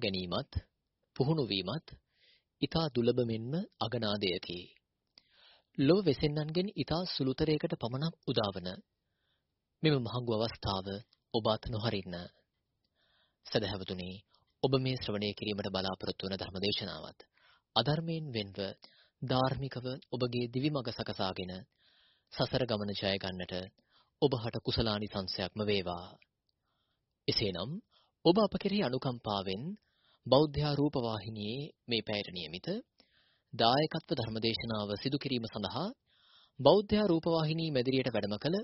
දහම වටහා ගැනීමත් පුහුණු වීමත් ඊතා දුලබ මෙන්ම අගනාදයකි. ලොව වෙසෙන්නන්ගෙන් ඊතා සුළුතරයකට පමණක් උදාවන මෙම මහඟු අවස්ථාව ඔබ අත නොහරින්න. සදහැවතුනි ඔබ මේ ශ්‍රවණය කිරීමට බලාපොරොත්තු වන ධර්මදේශනාවත් අධර්මයෙන් වෙන්ව ධාර්මිකව ඔබගේ දිවි මඟ සකසාගෙන සසර ගමන ජය ගන්නට ඔබ හට කුසලානි සංසයක්ම වේවා. එසේනම් ඔබ අප කෙරෙහි අනුකම්පාවෙන් බෞද්ධ රූප වාහිනියේ මේ පැයට નિયમિત දායකත්ව ධර්මදේශනාව සිදු කිරීම සඳහා බෞද්ධ රූප වාහිනී මැදිරියට වැඩම කළ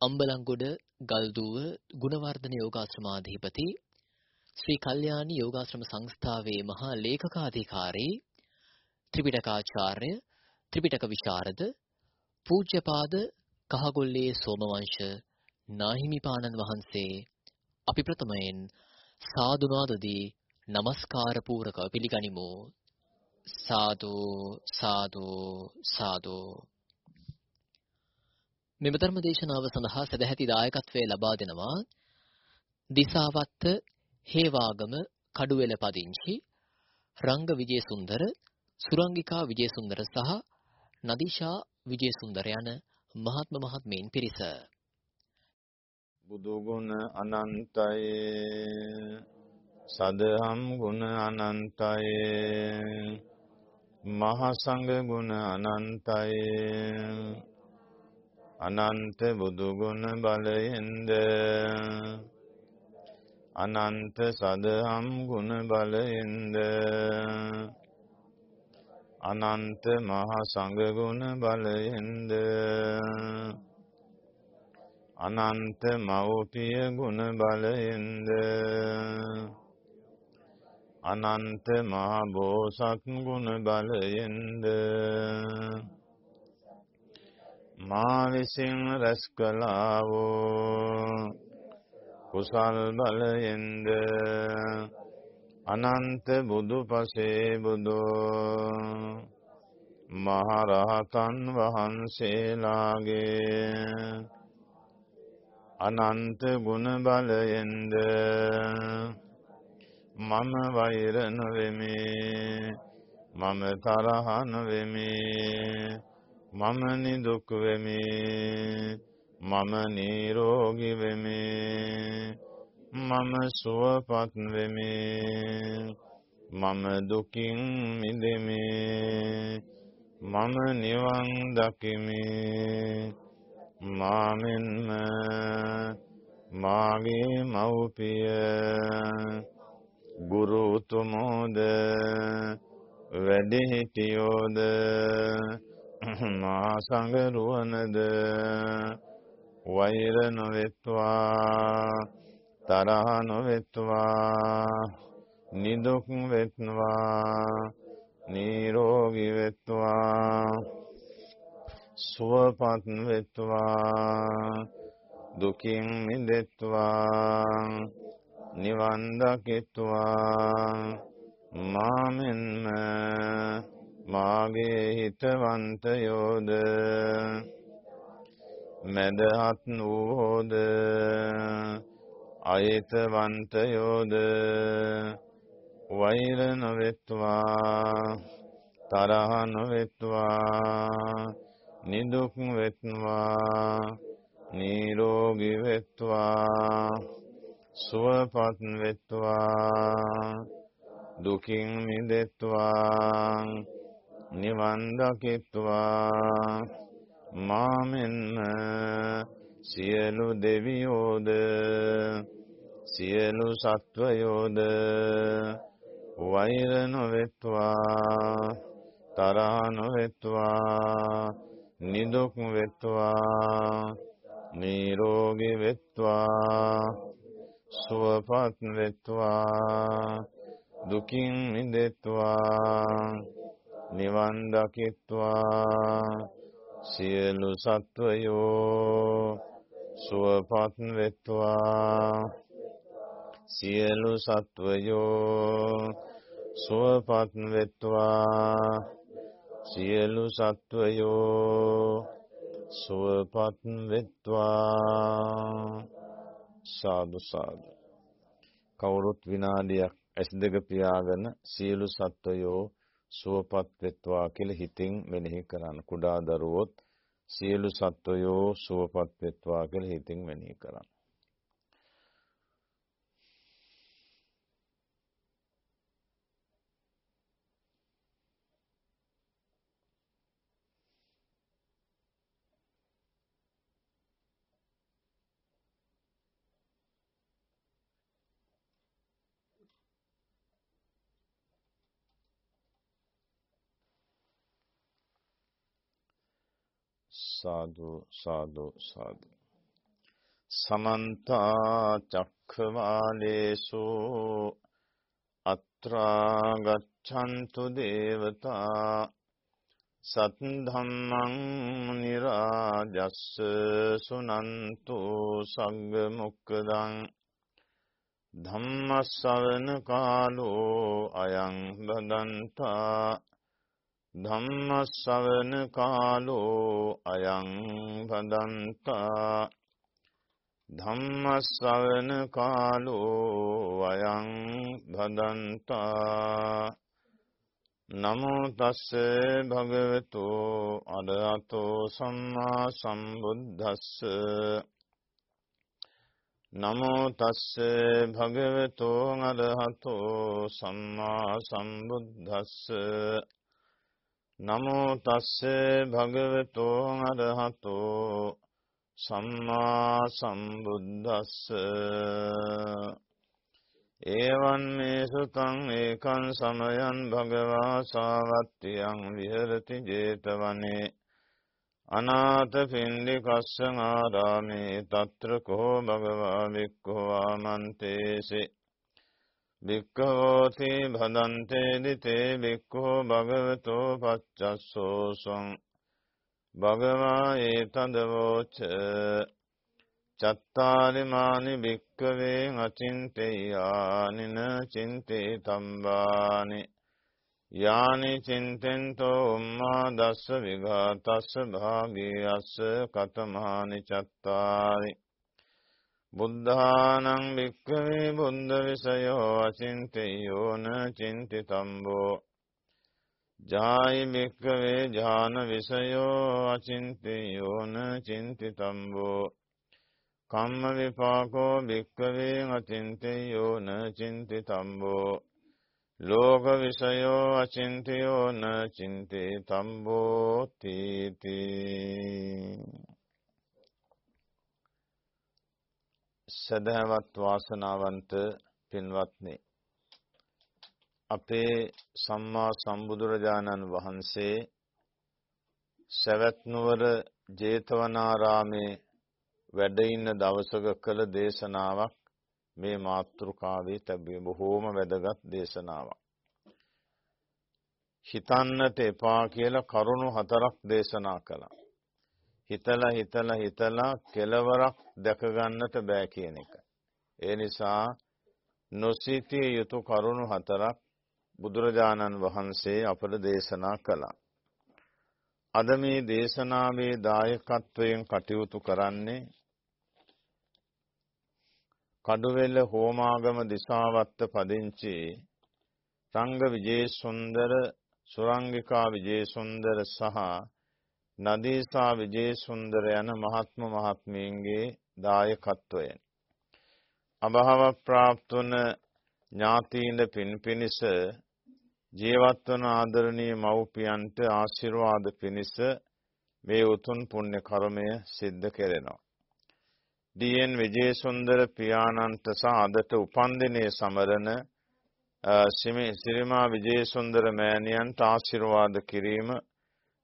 අම්බලන්ගොඩ ගල්දුව ගුණවර්ධන යෝගාශ්‍රමාධිපති ශ්‍රී කල්යාණී යෝගාශ්‍රම සංස්ථාවේ මහා ලේකකාධිකාරී ත්‍රිපිටකාචාර්ය ත්‍රිපිටක විශාරද පූජ්‍යපාද කහගොල්ලේ සෝමවංශ නාහිමිපාණන් වහන්සේ අපි ප්‍රථමයෙන් සාදුනාදදී নমස්කාර පූරකව පිළිගනිමු. සාදු සාදු සාදු. මෙම ධර්ම දේශනාව සඳහා සදැහැති දායකත්වයේ ලබා දෙනවා දිසාවත්ත හේවාගම කඩුවෙල පදිංචි රංග විජේසුන්දර සුරංගිකා විජේසුන්දර සහ නදීෂා විජේසුන්දර යන මහත්ම මහත්මීන් පිරිස. බුදු ගුණ අනන්තය සදහම් ගුණ අනන්තය. මහ සංඝ ගුණ අනන්තය. අනන්ත බුදු ගුණ බලයෙන්ද. අනන්ත සදහම් ගුණ බලයෙන්ද. අනන්ත මහ සංඝ ගුණ බලයෙන්ද. අනන්ත මෞපිය ගුණ බලයෙන්ද. අනන්ත මහ බෝසත් ගුණ බලයෙන්ද මා විසින් රැස් කළා වූ කුසල් බලයෙන්ද අනන්ත බුදු පසේ බුදු මහරහතන් වහන්සේලාගේ අනන්ත ගුණ බලයෙන්ද මම වෛර නොවෙමි. මම තරහ නොවෙමි. මම නිදුක් වෙමි. මම නිරෝගී වෙමි. මම සුවපත් වෙමි. මම දුකින් මිදෙමි. මම නිවන් දකිමි. මාමෙන්ම මාගේ මව්පිය. ගුරු උතුමෝද වැඩිහිටියෝද මා සංගරුවනද වෛර නොවෙත්වා තරහ නොවෙත්වා නිදුක් වෙත්වා නිරෝගී වෙත්වා සුවපත් වෙත්වා දුකින් මිදෙත්වා නිවන් දකිත්වා මාමෙන්ම මාගේ හිතවන්තයෝද? මැදහත් වූහෝද අයතවන්තයෝද? වෛර නොවෙත්වා තරහ නොවෙත්වා නිදුක් වෙත්වා නිරෝගී වෙත්වා. සුවපත් වෙත්වා දුකින් මිදෙත්වා නිවන් දකිත්වා. මාමෙන්ම සියලු දෙවියෝද සියලු සත්වයෝද වෛර නොවෙත්වා තරහ නොවෙත්වා නිදුක් වෙත්වා නිරෝගී වෙත්වා. සුවපත් වෙත්වා දුකින් මිදෙත්වා නිවන් දකිත්වා. සියලු සත්වයෝ සුවපත් වෙත්වා. සියලු සත්වයෝ සුවපත් වෙත්වා. සියලු සත්වයෝ සුවපත් වෙත්වා. සාදු සාදු කවුරුත් විනාඩියක් S2 පියාගෙන සියලු සත්වයෝ සුවපත් වෙත්වා කියලා හිතින් මෙනෙහි කරන්න. කුඩා දරුවොත් සියලු සත්වයෝ සුවපත් වෙත්වා කියලා හිතින් මෙනෙහි කරන්න. සාදු සාදු සාදු සමන්ත චක්ඛවාලේසු අත්‍රා ගච්ඡන්තු දේවතා සත්ධම්මං නිරාජස්ස සුනන්තු සග්ග මොක්කදං ධම්මස්සවන කාලෝ අයං බදන්තා ධම්මස්සවන කාලෝ අයං භදන්තා. ධම්මස්සවන කාලෝ අයං භදන්තා. නමෝ තස්ස භගවතු අරහතෝ සම්මා සම්බුද්දස්ස. නමෝ තස්ස භගවතු අරහතෝ සම්මා සම්බුද්දස්ස. නමෝ තස්සේ භගවතෝ අරහතෝ සම්මා සම්බුද්දස්ස. ඒවන් මේ සුතං ඒකං සමයන් භගවා සාවත්තියං විහෙරති 제තවනේ. අනාථ පින්ඩිකස්ස ආරාමේ తත්‍ර කෝ භගවා වික්ඛෝ ආමන්තේසේ. භික්කවෝති භදන්තේදි තේ භික්කෝ භගවතෝ පච්චස්සෝසං භගවා ඒතදවෝච චත්තාරිමානි භික්කවේ අචින්තයානින චින්තේ තම්බානි යානි චින්තෙන්තෝ උම්මා දස්ස විඝාතස්ස භාගී අස්ස කතමානි චත්තාරි බුද්ධානං භික්කවේ බුද්ධ විසයෝ අචින්තයෝන චින්ති තම්බෝ ජායි භික්කවේ ජාන විසයෝ අචින්තයෝන චින්ති තම්බෝ කම්ම විපාකෝ භික්කවේ අචින්තයෝන චින්ති තම්බෝ ලෝක විසයෝ අචින්තයෝන චින්ති තම්බෝ තීතිී සදහවත් වාසනාවන්ත පින්වත්නි අපේ සම්මා සම්බුදුරජාණන් වහන්සේ සවැත් නුවර ජේතවනාරාමේ වැඩ ඉන්න දවසක කළ දේශනාවක් මේ මාතෘකාවේ තැබේ බොහෝම වැදගත් දේශනාවක්. හිතන්නට එපා කියලා කරුණු හතරක් දේශනා කළා. හිතලා හිතලා හිතලා කෙලවරක් දැක ගන්නට බෑ කියන එක. ඒ නිසා නොසිතිය යුතු කරුණු හතරක් බුදුරජාණන් වහන්සේ අපට දේශනා කළා. අද මේ දේශනාවේ දායකත්වයෙන් කටයුතු කරන්නේ කඩුවෙල හෝමාගම දිසාවත්ත පදිංචි සංඝ විජේසුන්දර සුරංගිකා විජේසුන්දර සහ නදීසා විජේසුන්දර යන මහත්ම මහත්මීන්ගේ දායකත්වයෙන් අභාව ප්‍රාප්ත වන ඥාතීන්ද පින් පිණිස ජීවත් වන ආදරණීය මව්පියන්ට ආශිර්වාද පිණිස මේ උතුම් පුණ්‍ය කර්මය සිද්ධ කෙරෙනවා. ඩීඑන් විජේසුන්දර පියාණන්ට සහ අදට උපන්දිනයේ සමරන සිරිමා විජේසුන්දර මෑණියන්ට ආශිර්වාද කිරීම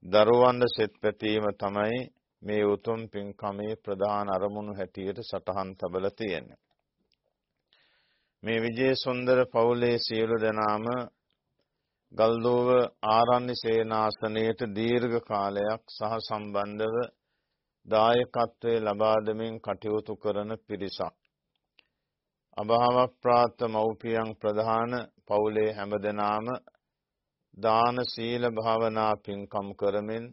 දරුවන්ද සෙත් පැතීම තමයි මේ උතුම් පින්කමේ ප්‍රධාන අරමුණු හැටියට සටහන් තබලා තියෙන්නේ. මේ විජේ සුන්දර පවුලේ සියලු දෙනාම ගල්දෝව ආරණ්‍ය සේනාසනයට දීර්ඝ කාලයක් සහ සම්බන්ධව දායකත්වයේ ලබා දෙමින් කටයුතු කරන පිරිසක්. අභාව ප්‍රාප්ත මව්පියන් ප්‍රධාන පවුලේ හැමදෙනාම දාන සීල භාවනා පින්කම් කරමින්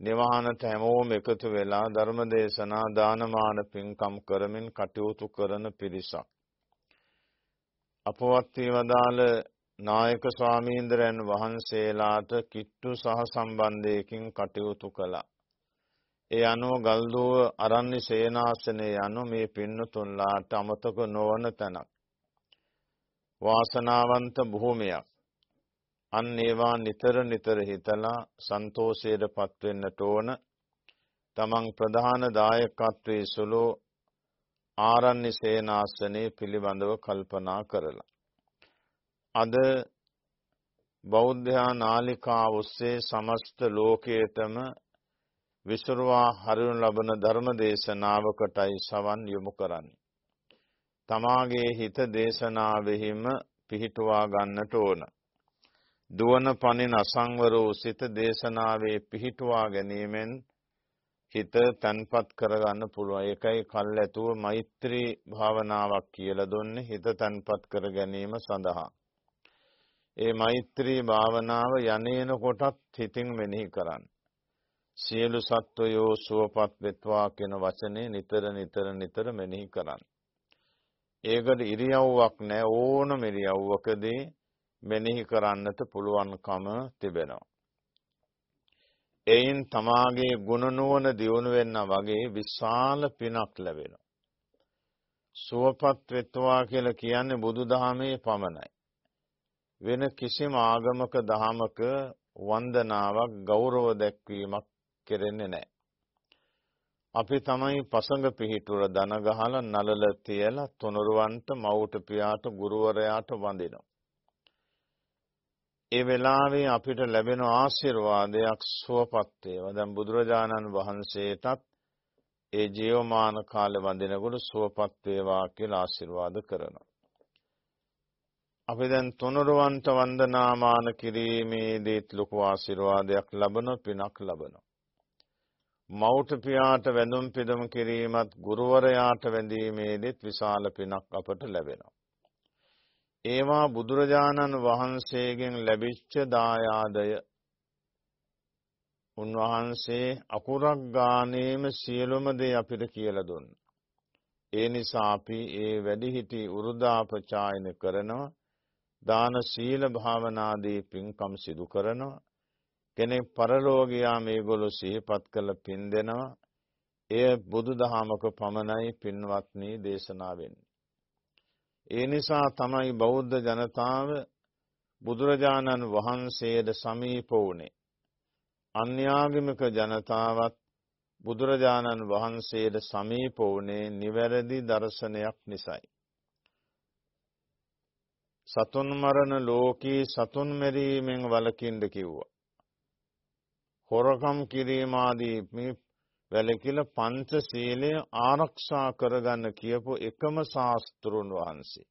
නිවහනට හැමෝම එකතු වෙලා ධර්ම දේශනා දානමාන පින්කම් කරමින් කටයුතු කරන පිරිසක්. අපවත් වදාළ නායක ස්වාමීන්ද්‍රයන් වහන්සේලාට කිට්ටු සහ සම්බන්ධයකින් කටයුතු කළා. ඒ අනුව ගල්දුව අරණ්‍ය සේනාසනය යනු මේ පින්නතුන්ලාට අමතක නොවන තැනක්. වාසනාවන්ත භූමියක්. අන් ඒවා නිතර නිතර හිතලා සන්තෝෂයට පත්වෙන්නට ඕන. තමන් ප්‍රධාන දායකත්වයේ සුළු ආරණ්‍ය සේනාසනයේ පිළිබඳව කල්පනා කරලා. අද බෞද්ධයා නාලිකා ඔස්සේ සමස්ත ලෝකයටම විසුරුවා හරිනු ලබන ධර්ම දේශනාවකටයි සවන් යොමු කරන්නේ. තමාගේ හිත දේශනාවෙහිම පිහිටුවා ගන්නට ඕන. දුවන පනින අසංවර වූ සිත දේශනාවේ පිහිටුවා ගැනීමෙන් හිත තන්පත් කරගන්න පුළුවන්. ඒකයි කල්ැතුව මෛත්‍රී භාවනාවක් කියලා දුන්නේ හිත තන්පත් කර ගැනීම සඳහා. ඒ මෛත්‍රී භාවනාව යනේන කොටත් හිතින් මෙනෙහි කරන්න. සියලු සත්වයෝ සුවපත් වෙත්වා කියන වචනේ නිතර නිතර නිතර මෙනෙහි කරන්න. ඒකට ඉරියව්වක් නැහැ ඕනම ඉරියව්වකදී මෙනෙහි කරන්නට පුළුවන්කම තිබෙනවා. එයින් තමාගේ ගුණ නුවණ දියුණු වෙන්න වගේ විශාල පිනක් ලැබෙනවා. සුවපත් වෙත්වා කියලා කියන්නේ බුදුදහමේ පමණයි. වෙන කිසිම ආගමක දහමක වන්දනාවක් ගෞරව දැක්වීමක් කෙරෙන්නේ නැහැ. අපි තමයි පසඟ පිහිටුර දන ගහලා නලල තියලා තුනුරුවන්ට මව්ට පියාට ගුරුවරයාට වඳිනවා. ඒ වෙලාවේ අපිට ලැබෙන ආශිර්වාදයක් සුවපත් වේවා. දැන් බුදුරජාණන් වහන්සේටත් ඒ ජීවමාන කාලේ වඳිනකොට සුවපත් වේවා කියලා ආශිර්වාද කරනවා. අපි දැන් තුනුරුවන්ට වන්දනාමාන කිරීමේදීත් ලොකු ආශිර්වාදයක් ලබන පිනක් ලබනවා. මව්ට පියාට වැඳුම් පිදුම් කිරීමත් ගුරුවරයාට වැඳීමේදීත් විශාල පිනක් අපට ලැබෙනවා. ඒවා බුදුරජාණන් වහන්සේගෙන් ලැබිච්ච දායාදය. උන්වහන්සේ අකුරක් ගානේම සියලුම දේ අපිට කියලා දුන්න. ඒ නිසා අපි ඒ වැඩිහිටි උරුදාපචායන කරනවා දාන සීල භාවනාදී පින්කම් සිදු කරනවා කෙනෙක් පරලෝකියා මේගොල්ලෝ සිහිපත් කළ පින් දෙනවා. එය බුදුදහමක පමණයි පින්වත්නි දේශනා වෙන්නේ. ඒ නිසා තමයි බෞද්ධ ජනතාව බුදුරජාණන් වහන්සේට සමීප වුණේ අන්‍යාගමික ජනතාවත් බුදුරජාණන් වහන්සේට සමීප වුණේ නිවැරදි දර්ශනයක් නිසායි සතුන් මරණ ලෝකී සතුන් මැරීමෙන් වළකින්න කිව්වා. හොරකම් කිරීම ආදී මේ වැලකිල පංච සීලය ආරක්ෂා කරගන්න කියපු එකම ශාස්ත්‍රුන් වහන්සේ.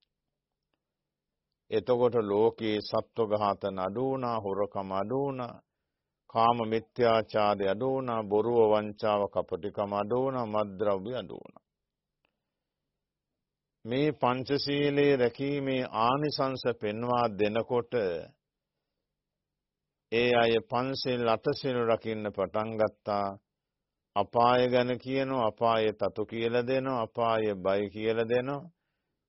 එතකොට ලෝකේ සත්ව ඝාතන අඩු වුණා, හොරකම අඩු වුණා, කාම මිත්‍යාචාරය අඩු වුණා, බොරුව වංචාව කපටිකම අඩු වුණා, මත්ද්‍රව්‍ය අඩු වුණා. මේ පංචශීලයේ රැකීමේ ආනිසංස පෙන්වා දෙනකොට ඒ අය පන්සිල් අටසිල් රකින්න පටන් ගත්තා අපාය ගැන කියනවා අපාය තතු කියලා දෙනවා අපාය බය කියලා දෙනවා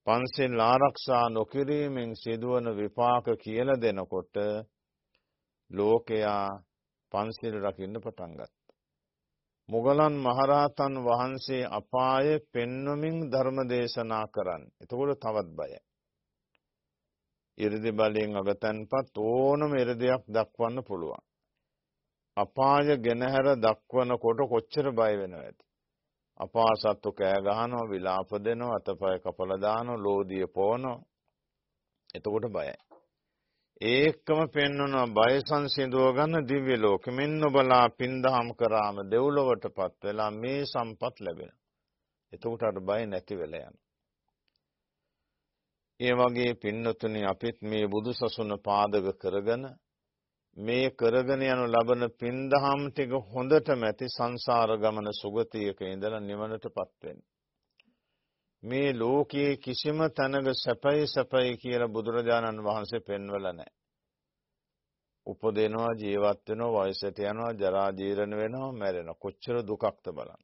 පන්සල් ආරක්ෂා නොකිරීමෙන් සිදුවන විපාක කියලා දෙනකොට ලෝකයා පන්සල් රකින්න පටන් ගත්තා. මුගලන් මහරහතන් වහන්සේ අපාය පෙන්වමින් ධර්ම දේශනා කරන්නේ. එතකොට තවත් බයයි. 이르දි බලයෙන් අගතන්පත් ඕනම 이르දයක් දක්වන්න පුළුවන්. අපාය ගෙනහැර දක්වනකොට කොච්චර බය වෙනවද? අපාසත්තු කෑ ගහනවා, විලාප දෙනවා, අතපය කපලා දානවා, ලෝදිය පොවනවා. එතකොට බයයි. ඒකම පෙන්වනවා බය සංසිඳුව ගන්න දිව්‍ය ලෝකෙ මෙන්න බලා පින්දහම් කරාම දෙව්ලොවටපත් වෙලා මේ සම්පත් ලැබෙන. එතකොට අර බය නැති වෙලා යනවා. ඒ වගේ පින්නතුනි අපිත් මේ බුදුසසුන පාදක කරගෙන මේ කරගෙන යනු ලබන පින්දහම් ටික හොඳටම ඇති සංසාර ගමන සුගතියක ඉඳලා නිවනටපත් වෙන්නේ. මේ ලෝකයේ කිසිම තැනක සැපයි සැපයි කියලා බුදුරජාණන් වහන්සේ පෙන්වලා නැහැ. උපදිනවා ජීවත් වෙනවා වයසට යනවා ජරා ජීර්ණ වෙනවා මැරෙනවා කොච්චර දුකක්ද බලන්න.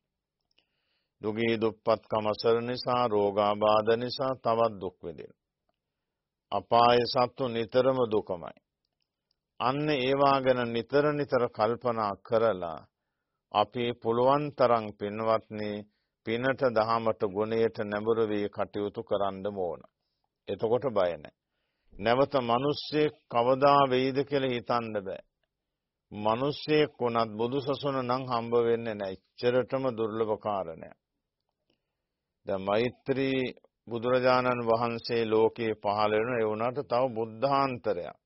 දුගී දුප්පත්කම අසර නිසා රෝගාබාධ නිසා තවත් දුක් විඳිනවා. අපාය සත්තු නිතරම දුකමයි. අන්න ඒවා ගැන නිතර නිතර කල්පනා කරලා අපි පුළුවන් තරම් පින්වත්නි පිනට දහමට ගුණයට නැඹුරු වී කටයුතු කරන්න ඕන. එතකොට බය නැහැ. නැවත මිනිස්සෙක් කවදා වෙයිද කියලා හිතන්න බෑ. මිනිස්සෙක් වුණත් බුදුසසුන නම් හම්බ වෙන්නේ නැහැ. ඉච්චරටම දුර්ලභ කාරණයක්. දැන් මෛත්‍රී බුදුරජාණන් වහන්සේ ලෝකේ පහළ වෙන ඒ වුණාට තව බුද්ධාන්තරයක්.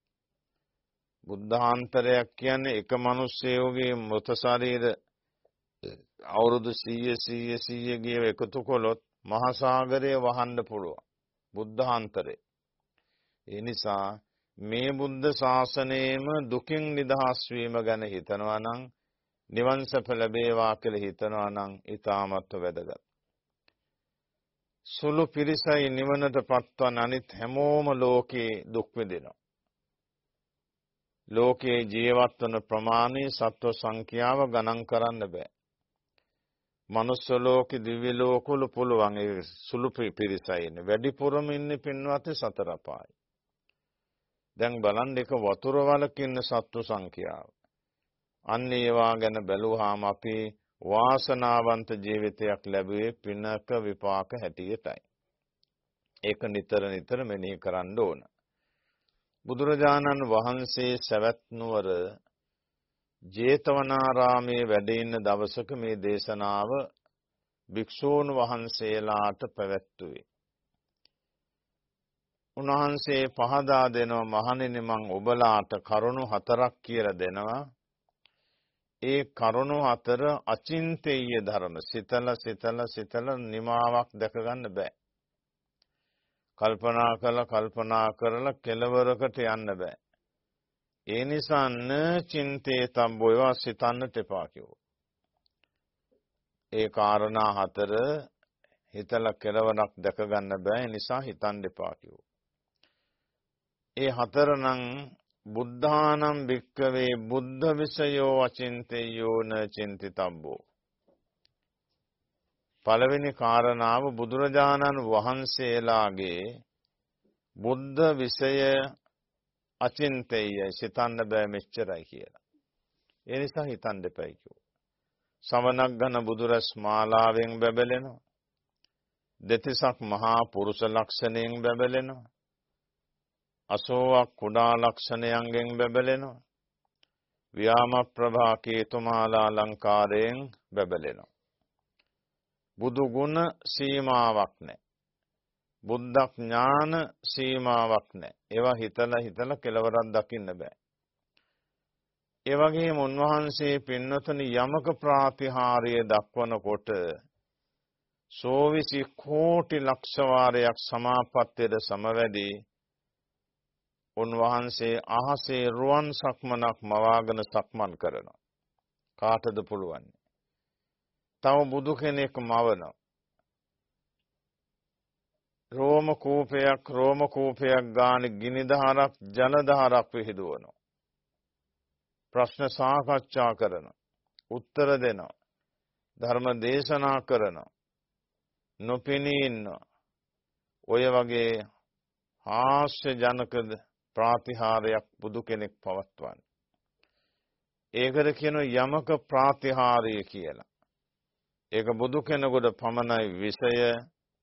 බුද්ධාන්තරයක් කියන්නේ එක මිනිස්සෙකුගේ මృత ශරීර අවුරුදු 100 100 100 ගිය එකතු කළොත් මහා සාගරය වහන්න පුළුවන්. බුද්ධාන්තරේ. ඒ නිසා මේ බුද්ධ ශාසනයේම දුකින් නිදහස් වීම ගැන හිතනවා නම් නිවන් සැප ලැබේවා කියලා හිතනවා නම් ඊටාමත් වැදගත්. සුළු පිරිසයි නිවනට පත්වන අනිත් හැමෝම ලෝකේ දුක් විඳිනවා. ලෝකේ ජීවත් වන ප්‍රමාණය සත්ව සංඛ්‍යාව ගණන් කරන්න බෑ. මනුස්ස ලෝකේ දිව්‍ය ලෝකවල පුළුවන් ඒ සුළු පිරිසයි ඉන්නේ. වැඩිපුරම ඉන්නේ පින්වත් සතර පායි. දැන් බලන්න එක වතුර වලක ඉන්න සත්ව සංඛ්‍යාව. අන්න ඒවා ගැන බැලුවාම අපි වාසනාවන්ත ජීවිතයක් ලැබුවේ පිනක විපාක හැටියටයි. ඒක නිතර නිතර මෙනෙහි කරන්න ඕන. බුදුරජාණන් වහන්සේ සවැත් නුවර ජේතවනාරාමේ වැඩ ඉන්න දවසක මේ දේශනාව භික්ෂූන් වහන්සේලාට පැවැත්වුවේ. උන්වහන්සේ පහදා දෙනවා මහණෙනි මං ඔබලාට කරුණු හතරක් කියලා දෙනවා. ඒ කරුණු හතර අචින්තේය ධර්ම සිතල සිතල සිතල නිමාවක් දැක ගන්න බෑ. කල්පනා කරලා කල්පනා කරලා කෙලවරකට යන්න බෑ. ඒ නිසා න චින්තේ තබ්බෝ ඒවා සිතන්නට එපා කිව්වා. ඒ කාරණා හතර හිතලා කෙලවරක් දැක ගන්න බෑ ඒ නිසා හිතන්න එපා කිව්වා. ඒ හතර නම් බුද්ධානම් භික්කවේ බුද්ධ විසයෝ අචින්තයෝ න චින්තිතබ්බෝ පළවෙනි කාරණාව බුදුරජාණන් වහන්සේලාගේ බුද්ධ විෂය අචින්තේය සිතන්න බෑ මෙච්චරයි කියලා. ඒ නිසා හිතන්න දෙපයි කිව්වා. සමනක් ගන බුදුරස් මාලාවෙන් බැබලෙනවා. දෙතිසක් මහා පුරුෂ ලක්ෂණයෙන් බැබලෙනවා. අසෝවක් කුඩා ලක්ෂණයන්ගෙන් බැබලෙනවා. ව්‍යාම ප්‍රභා කේතුමාලා අලංකාරයෙන් බැබලෙනවා. බුදු ගුණ සීමාවක් නැහැ. බුද්ධ ඥාන සීමාවක් නැහැ. ඒවා හිතලා හිතලා කෙලවරක් දකින්න බෑ. ඒ වගේම උන්වහන්සේ පින්නතුනි යමක ප්‍රාතිහාර්ය දක්වනකොට සෝවිසි කෝටි ලක්ෂ වාරයක් සමාපත්තියට සමවැදී උන්වහන්සේ අහසේ රුවන් සක්මනක් මවාගෙන සක්මන් කරනවා. කාටද පුළුවන්? තව බුදු කෙනෙක් මවනවා. රෝම කූපයක් රෝම කූපයක් ගාන ගිනි දහරක් ජල දහරක් විහිදුවනවා. ප්‍රශ්න සාකච්ඡා කරනවා. උත්තර දෙනවා. ධර්ම දේශනා කරනවා. නොපෙනී ඉන්නවා. ඔය වගේ හාස්‍ය ජනක ප්‍රාතිහාරයක් බුදු කෙනෙක් පවත්වන්නේ. ඒකට කියන යමක ප්‍රාතිහාරය කියලා. ඒක බුදු කෙනෙකුට පමණයි විෂය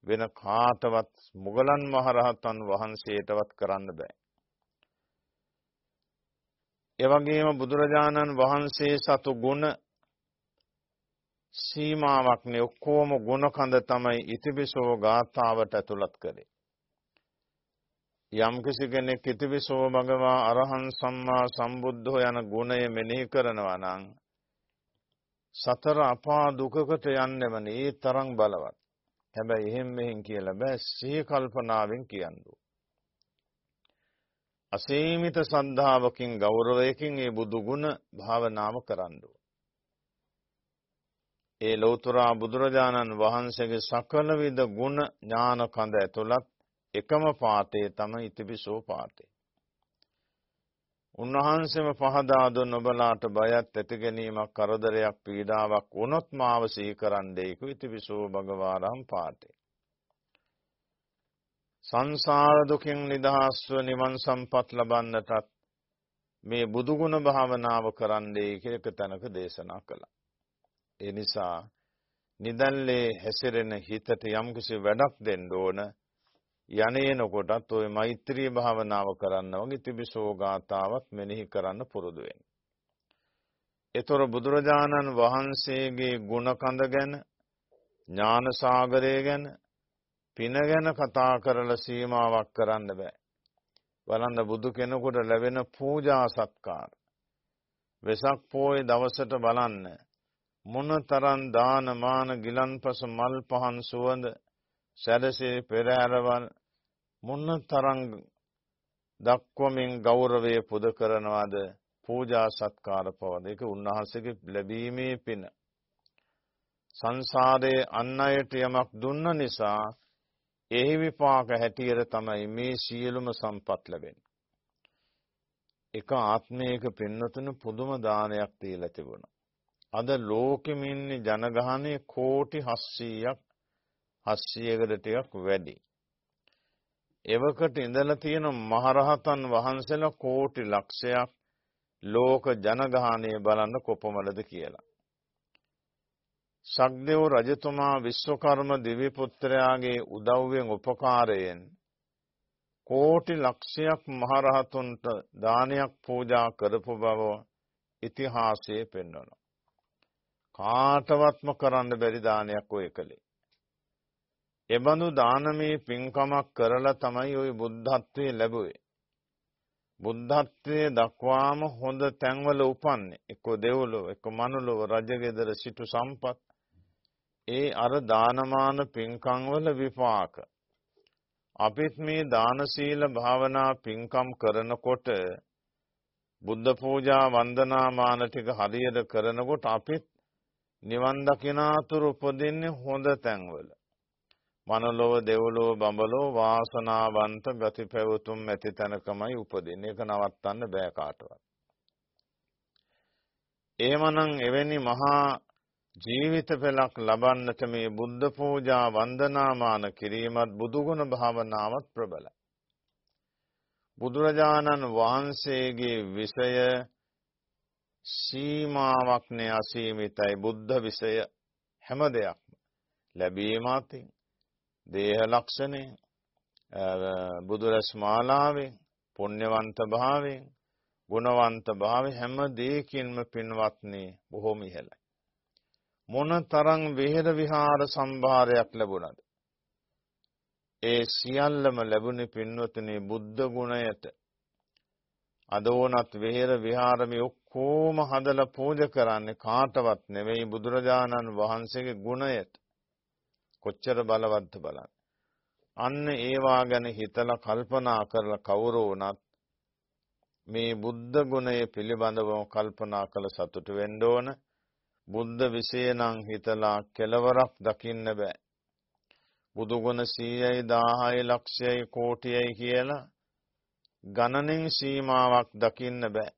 වෙන කාටවත් මුගලන් මහරහතන් වහන්සේටවත් කරන්න බෑ. ඒ වගේම බුදුරජාණන් වහන්සේ සතු ගුණ සීමාවක් නේ ඔක්කොම ගුණ කඳ තමයි ඉතිවිසෝ ගාථාවට ඇතුළත් කරේ. යම් කිසි කෙනෙක් ඉතිවිසෝ භගවා අරහං සම්මා සම්බුද්ධෝ යන ගුණය මෙනෙහි කරනවා නම් සතර අපා දුකකට යන්නෙමනේ ඒ තරම් බලවත්. හැබැයි එහෙම මෙහෙන් කියලා බෑ සිහි කල්පනාවෙන් කියන්නෝ. අසීමිත සද්ධාවකින් ගෞරවයකින් ඒ බුදු ගුණ භාවනාව කරන්නෝ. ඒ ලෞතර බුදුරජාණන් වහන්සේගේ සකල විද ගුණ ඥාන කඳ ඇතුළත් එකම පාඨය තමයි ඉතිපිසෝ පාඨය. උන්වහන්සේම පහදා දුන් ඔබලාට බයත් ඇති ගැනීමක් කරදරයක් පීඩාවක් වුණොත් මාව සිහි කරන්නේ කුයිති විසෝ භගවාරම් පාටේ සංසාර දුකින් නිදහස්ව නිවන් සම්පත් ලබන්නටත් මේ බුදුගුණ භාවනාව කරන්නේ කියලා එක තැනක දේශනා කළා. ඒ නිසා නිදල්ලේ හැසිරෙන හිතට යම්කිසි වැඩක් දෙන්න ඕන යන්නේනකොටත් ওই මෛත්‍රී භාවනාව කරන්න වගේ තිබිසෝ ගාතාවත් මෙනෙහි කරන්න පුරුදු වෙන්න. ඒතර බුදුරජාණන් වහන්සේගේ ගුණ කඳ ගැන ඥාන සාගරය ගැන පින ගැන කතා කරලා සීමාවක් කරන්න බෑ. බලන්න බුදු කෙනෙකුට ලැබෙන පූජා සත්කාර. වෙසක් පෝය දවසට බලන්න මොනතරම් දාන මාන ගිලන්පස මල් පහන් සුවඳ සැරසේ පෙරහැරවල් මොනතරම් දක්වමින් ගෞරවය පුද කරනවාද පූජා සත්කාර පවද ඒක උන්වහන්සේගේ ලැබීමේ පින සංසාරයේ අන් අයට යමක් දුන්න නිසා එහි විපාක හැටියට තමයි මේ සියලුම සම්පත් ලැබෙන්නේ. එක ආත්මයක පින්නතුන පුදුම දානයක් දීලා තිබුණා. අද ලෝකෙම ඉන්නේ ජනගහනය කෝටි 700ක් 700කට ටිකක් වැඩි. එවකට ඉඳලා තියෙන මහරහතන් වහන්සේලා කෝටි ලක්ෂයක් ලෝක ජනගහනය බලන්න කොපමණද කියලා. සක්දෙව් රජතුමා විශ්වකර්ම දිව්‍ය පුත්‍රයාගේ උදව්වෙන් උපකාරයෙන් කෝටි ලක්ෂයක් මහරහතුන්ට දානයක් පූජා කරපු බව ඉතිහාසයේ පෙන්වනවා. කාටවත්ම කරන්න බැරි දානයක් ඔය කළේ. එබඳු දානමේ පින්කමක් කරලා තමයි ওই බුද්ධත්වයේ ලැබුවේ. බුද්ධත්වයේ දක්වාම හොඳ තැන්වල උපන්නේ. එක්ක දෙව්ලොව, එක්ක මනුලොව, රජගෙදර සිටු සම්පත් ඒ අර දානමාන පින්කම් වල විපාක. අපිත් මේ දාන සීල භාවනා පින්කම් කරනකොට බුද්ධ පූජා වන්දනා මාන ටික හරියට කරනකොට අපිත් නිවන් දකිනාතුරු උපදින්නේ හොඳ තැන්වල. මනලොව දෙව්ලොව බඹලොව වාසනාවන්ත ගති පැවතුම් ඇති තැනකමයි උපදින්නේ. ඒක නවත්තන්න බෑ කාටවත්. එහෙමනම් එවැනි මහා ජීවිත පෙළක් ලබන්නට මේ බුද්ධ පූජා වන්දනාමාන කිරීමත් බුදුගුණ භාවනාවත් ප්‍රබලයි. බුදුරජාණන් වහන්සේගේ විෂය සීමාවක් නේ අසීමිතයි බුද්ධ විෂය හැම දෙයක්ම ලැබීමත් දේහ ලක්ෂණේ බුදුරස් මාලාවෙන් පුණ්‍යවන්ත භාවයෙන් ගුණවන්ත භාවයෙන් හැම දෙයකින්ම පින්වත්නි බොහොම ඉහළයි. මොන තරම් විහෙර විහාර සම්භාරයක් ලැබුණද? ඒ සියල්ලම ලැබුණේ පින්වතුනි බුද්ධ ගුණයට. අද වුණත් විහෙර විහාර මේ ඔක්කොම හදලා පූජා කරන්නේ කාටවත් නෙවෙයි බුදුරජාණන් වහන්සේගේ ගුණයට. කොච්චර බලවත්ද බලන්න අන්න ඒවා ගැන හිතලා කල්පනා කරලා කවුරු වුණත් මේ බුද්ධ ගුණය පිළිබඳව කල්පනා කළ සතුට වෙන්න ඕන බුද්ධ විශේෂණං හිතලා කෙලවරක් දකින්න බෑ. බුදු ගුණ 100යි 1000යි ලක්ෂයයි කෝටියයි කියලා ගණනින් සීමාවක් දකින්න බෑ.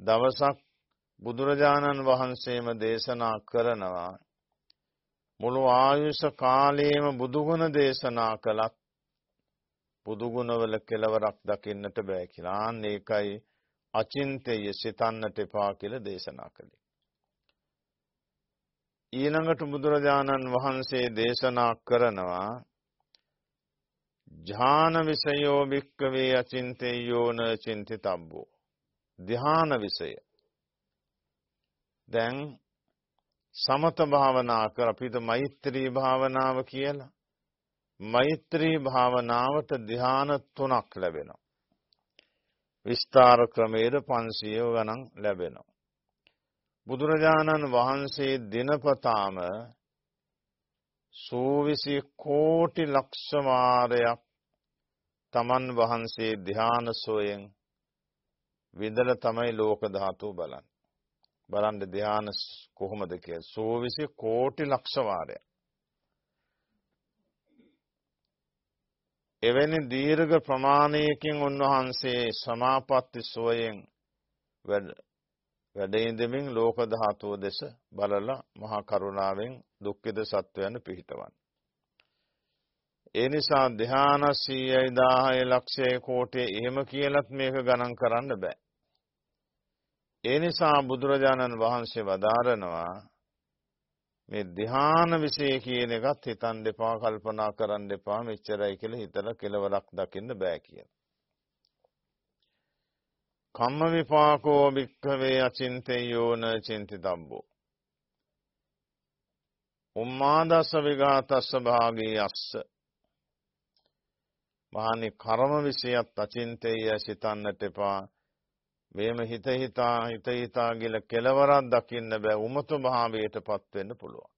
දවසක් බුදුරජාණන් වහන්සේම දේශනා කරනවා මුළු ආයුෂ කාලයේම බුදුගුණ දේශනා කළත් බුදුගුණවල කෙලවරක් දකින්නට බෑ කියලා. ආන්න ඒකයි අචින්තය සිතන්නට එපා කියලා දේශනා කළේ. ඊළඟට බුදුරජාණන් වහන්සේ දේශනා කරනවා ධාන විසයෝ භික්කවේ අචින්තේයෝන චින්තිතබ්බෝ ධාන විසය දැන් සමත භාවනා කර අපිට මෛත්‍රී භාවනාව කියලා මෛත්‍රී භාවනාවට ධාන තුනක් ලැබෙනවා විස්තර ක්‍රමයේ 500 ගණන් ලැබෙනවා බුදුරජාණන් වහන්සේ දිනපතාම සූවිසි කෝටි ලක්ෂ වාරයක් තමන් වහන්සේ ධ්‍යාන සෝයෙන් විඳලා තමයි ලෝක ධාතුව බලන්නේ. බලන්න ධ්‍යාන කොහොමද කියලා. සූවිසි කෝටි ලක්ෂ වාරයක්. එවැනි දීර්ඝ ප්‍රමාණයකින් උන්වහන්සේ සමාපatti සෝයෙන් වැඩ වැඩ ඉඳමින් ලෝක ධාතුව දෙස බලලා මහා කරුණාවෙන් දුක්ඛිත සත්වයන් පිහිටවන්න. ඒ නිසා ධ්‍යාන 100යි 1000යි ලක්ෂය කෝටි එහෙම කියලත් මේක ගණන් කරන්න බෑ. ඒ නිසා බුදුරජාණන් වහන්සේ වදාරනවා මේ ධ්‍යාන વિશે කියන එකත් හිතන් දෙපා කල්පනා කරන්න දෙපා මෙච්චරයි කියලා හිතලා කෙලවරක් දකින්න බෑ කියලා. කම්ම විපාකෝ භික්ඛවේ අචින්තයෝන චින්තිතබ්බෝ උම්මාදස්ස විඝාතස්ස භාගේ අස්ස. මහනි කර්ම විෂයත් අචින්තය සිතන්නට එපා. මේම හිත හිතා හිත හිතා ගිල කෙලවරක් දකින්න බෑ උමතු භාවයට පත් වෙන්න පුළුවන්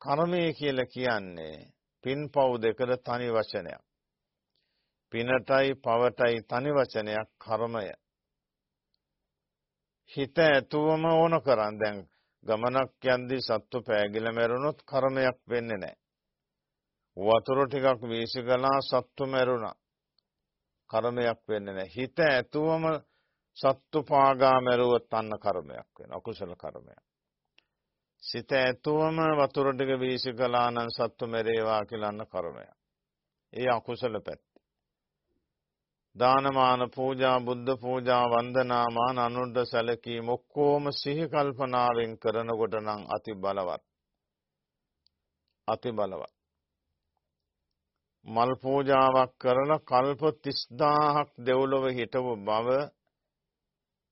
කර්මය කියලා කියන්නේ පින් පව් දෙකද තනි වචනයක් පිනටයි පවටයි තනි වචනයක් කර්මය හිත ඇතුවම ඕන කරන් දැන් ගමනක් යද්දී සත්තු පෑගිල මැරුණොත් කර්මයක් වෙන්නේ නැහැ. වතුර ටිකක් වීසි කළා සත්තු මැරුණා. කර්මයක් වෙන්නේ නැහැ. හිත ඇතුවම සත්තු පාගා මැරුවොත් අන්න කර්මයක් වෙනවා. අකුසල කර්මයක්. සිත ඇතුවම වතුර ටික වීසි කළා නම් සත්තු මැරේවා කියලා අන්න කර්මයක්. ඒ අකුසල පැත්ත. දානමාන පූජා බුද්ධ පූජා වන්දනාමාන අනුරුද්ධ සැලකීම ඔක්කොම සිහි කල්පනාවෙන් කරනකොට නම් අති බලවත් අති බලවත් මල් පූජාවක් කරලා කල්ප 30000ක් දෙව්ලොව හිටපු බව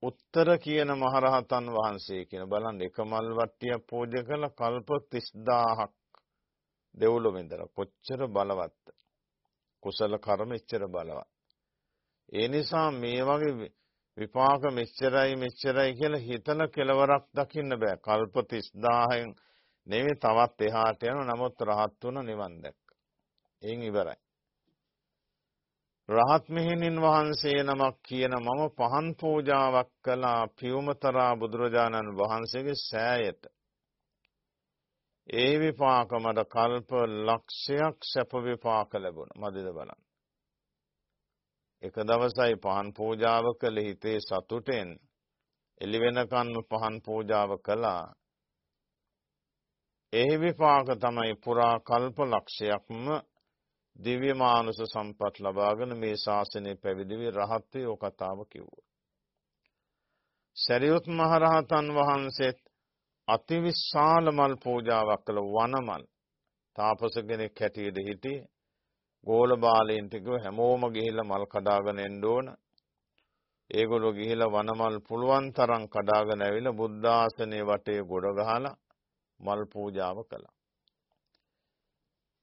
උත්තර කියන මහරහතන් වහන්සේ කියන බලන්න එක මල් වට්ටියක් පූජා කළා කල්ප 30000ක් දෙව්ලොව ඉඳලා කොච්චර බලවත්ද කුසල කර්ම එච්චර බලවත් ඒ නිසා මේ වගේ විපාක මෙච්චරයි මෙච්චරයි කියලා හිතන කෙලවරක් දකින්න බෑ. කල්ප 30000න් නෙවෙයි තවත් එහාට යන නමුත් රහත් වුණ නිවන් දැක්ක. එයින් ඉවරයි. රහත් මෙහෙණින් වහන්සේ නමක් කියන මම පහන් පූජාවක් කළා පියුමතරා බුදුරජාණන් වහන්සේගේ සෑයට. ඒ විපාක මට කල්ප ලක්ෂයක් සැප විපාක ලැබුණා. මදිද බලන්න. එක දවසයි පහන් පූජාව කළ හිතේ සතුටෙන් එළි වෙනකන් පහන් පූජාව කළා. ඒ විපාක තමයි පුරා කල්ප ලක්ෂයක්ම දිව්‍ය මානුෂ සම්පත් ලබාගෙන මේ ශාසනය පැවිදි වී රහත් වේ ඔය කතාව කිව්වා. සරියුත් මහ රහතන් වහන්සේත් අතිවිශාල මල් පූජාවක් කළ වනමල් තාපස කෙනෙක් හැටියට හිටියේ ගෝල බාලයන්ට කිව්ව හැමෝම ගිහිල්ලා මල් කඩාගෙන එන්න ඕන. ඒගොල්ලෝ ගිහිල්ලා වනමල් පුළුවන් තරම් කඩාගෙන ඇවිල්ලා බුද්ධ ආසනයේ වටේ ගොඩ ගහලා මල් පූජාව කළා.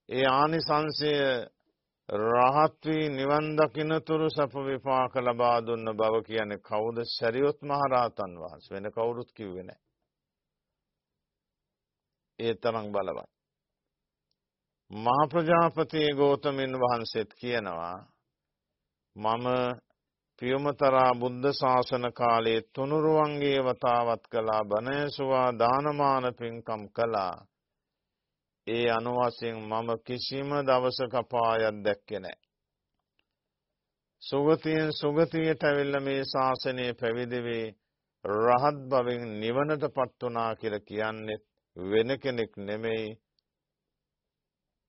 ඒ ආනිසංශය රහත් වී නිවන් දකින්නතුරු සප විපාක ලබා දුන්න බව කියන්නේ කවුද? සරියොත් මහ රහතන් වහන්සේ වෙන කවුරුත් කිව්වේ නැහැ. ඒ තරම් බලවත්. මහා ප්‍රජාපති ගෞතමින් වහන්සේත් කියනවා මම පියමතරා බුද්ධ ශාසන කාලයේ තුනුරුවන්ගේ වතාවත් කළා බණේසුවා දානමාන පින්කම් කළා ඒ අනුවසින් මම කිසිම දවසක පායක් දැක්කේ නැහැ සුගතියෙන් සුගතියට ඇවිල්ලා මේ ශාසනය පැවිදි වේ රහත් බවෙන් නිවනටපත් වුණා කියලා කියන්නේ වෙන කෙනෙක් නෙමෙයි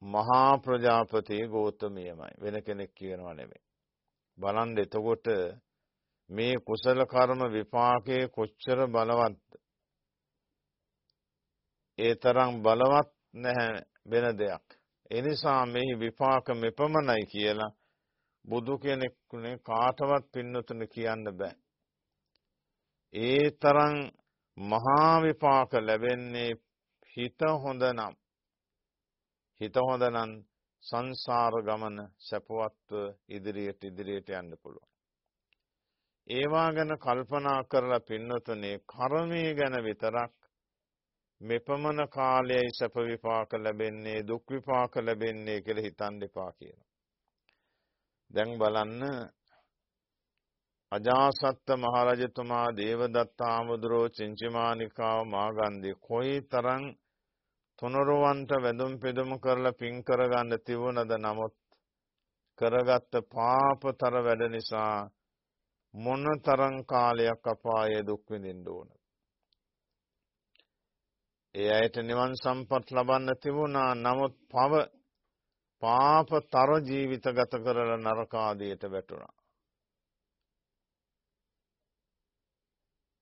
මහා ප්‍රජාපති ගෝතමියමයි වෙන කෙනෙක් කියනවා නෙමෙයි. බලන්න එතකොට මේ කුසල කර්ම විපාකයේ කොච්චර බලවත්ද? ඒ තරම් බලවත් නැහැ වෙන දෙයක්. ඒ නිසා මේ විපාක මෙපමණයි කියලා බුදු කෙනෙක්ුනේ කාටවත් පින්නතුන කියන්න බෑ. ඒ තරම් මහා විපාක ලැබෙන්නේ හිත හොඳ නම් හිත හොඳ නම් සංසාර ගමන සැපවත්ව ඉදිරියට ඉදිරියට යන්න පුළුවන්. ඒවා ගැන කල්පනා කරලා පින්නතුනේ කර්මයේ ගැන විතරක් මෙපමණ කාලයයි සැප විපාක ලැබෙන්නේ දුක් විපාක ලැබෙන්නේ කියලා හිතන් දෙපා කියනවා. දැන් බලන්න අජාසත්ත මහරජතුමා දේවදත්ත ආමුදුරෝ චින්චිමානිකාව මාගන්දී කොයි තරම් තුනරුවන්ට වැදුම් පෙදුම කරලා පින් කරගන්න තිබුණද නමුත් කරගත්ත පාපතර වැඩ නිසා මොනතරම් කාලයක් අපායේ දුක් විඳින්න ඕන. ඒ අයට නිවන් සම්පත් ලබන්න තිබුණා නමුත් පව පාපතර ජීවිත ගත කරලා නරක ආදියට වැටුණා.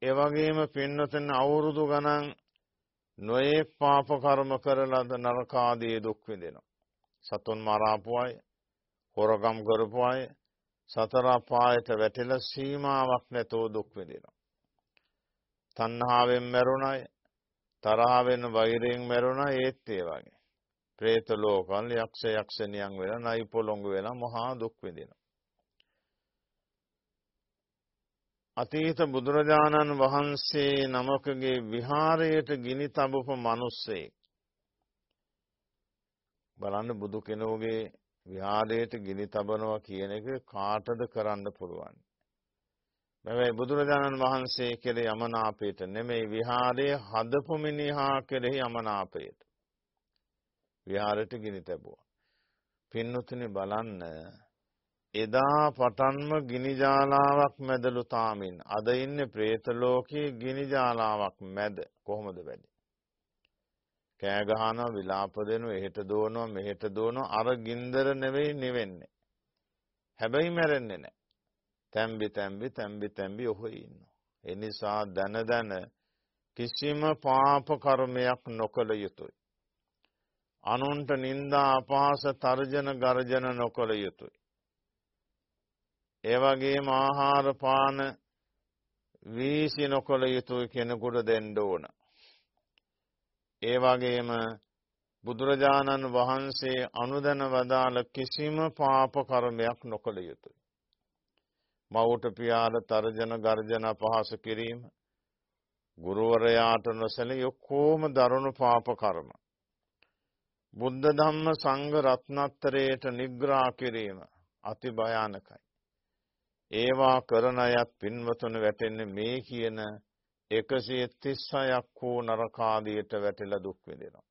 ඒ වගේම පින්නතෙන් අවුරුදු ගණන් නොයෙක් පාප කර්ම කරලාද නරක ආදී දුක් විඳිනවා. සතුන් මරාපු අය, හොරගම් කරපු අය, සතර අපායට වැටිලා සීමාවක් නැතෝ දුක් විඳිනවා. තණ්හාවෙන් මැරුණ අය, තරහවෙන් වෛරයෙන් මැරුණ ඒත් ඒ වගේ. പ്രേත ලෝකවල යක්ෂ යක්ෂණියන් වෙලා නයි පොළොංගු වෙලා මහා දුක් විඳිනවා. අතීත බුදුරජාණන් වහන්සේ නමකගේ විහාරයට ගිනි තබපු මිනිස්සෙක් බලන්න බුදු කෙනෙකුගේ විහාරයට ගිනි තබනවා කියන එක කාටද කරන්න පුළුවන්. හැබැයි බුදුරජාණන් වහන්සේ කෙරෙහි යමනාපයට නෙමෙයි විහාරයේ හදපු මිනිහා කෙරෙහි යමනාපයට. විහාරයට ගිනි තැබුවා. පින්නතුනි බලන්න එදා පටන්ම ගිනි ජාලාවක් මැදලු තාමින් අද ඉන්නේ പ്രേත ලෝකයේ ගිනි ජාලාවක් මැද කොහොමද වැඩි කෑ ගහනවා විලාප දෙනවා එහෙට දුවනවා මෙහෙට දුවනවා අර ගින්දර නෙවෙයි නිවෙන්නේ හැබැයි මැරෙන්නේ නැහැ තැම්බි තැම්බි තැම්බි තැම්බි ඔහොයි ඉන්නවා ඒ නිසා දන දන කිසිම පාප කර්මයක් නොකළ යුතුය අනුන්ට නිന്ദා අපහාස තර්ජන ගර්ජන නොකළ යුතුය ඒ වගේම ආහාර පාන වීසි නොකළ යුතුයි කෙනෙකුට දෙන්න ඕන. ඒ වගේම බුදුරජාණන් වහන්සේ අනුදැන වදාළ කිසිම පාප කර්මයක් නොකළ යුතුයි. මව්ට පියාට තර්ජන ගර්ජන අපහාස කිරීම ගුරුවරයාට නොසැලී ඔක්කොම දරුණු පාප කර්ම. බුද්ධ ධම්ම සංඝ රත්නත්‍රයට නිග්‍රහ කිරීම අති භයානකයි. ඒවා කරන අයත් පින්වතුන් වැටෙන්නේ මේ කියන 136ක් වූ නරකාදියට වැටිලා දුක් විඳිනවා.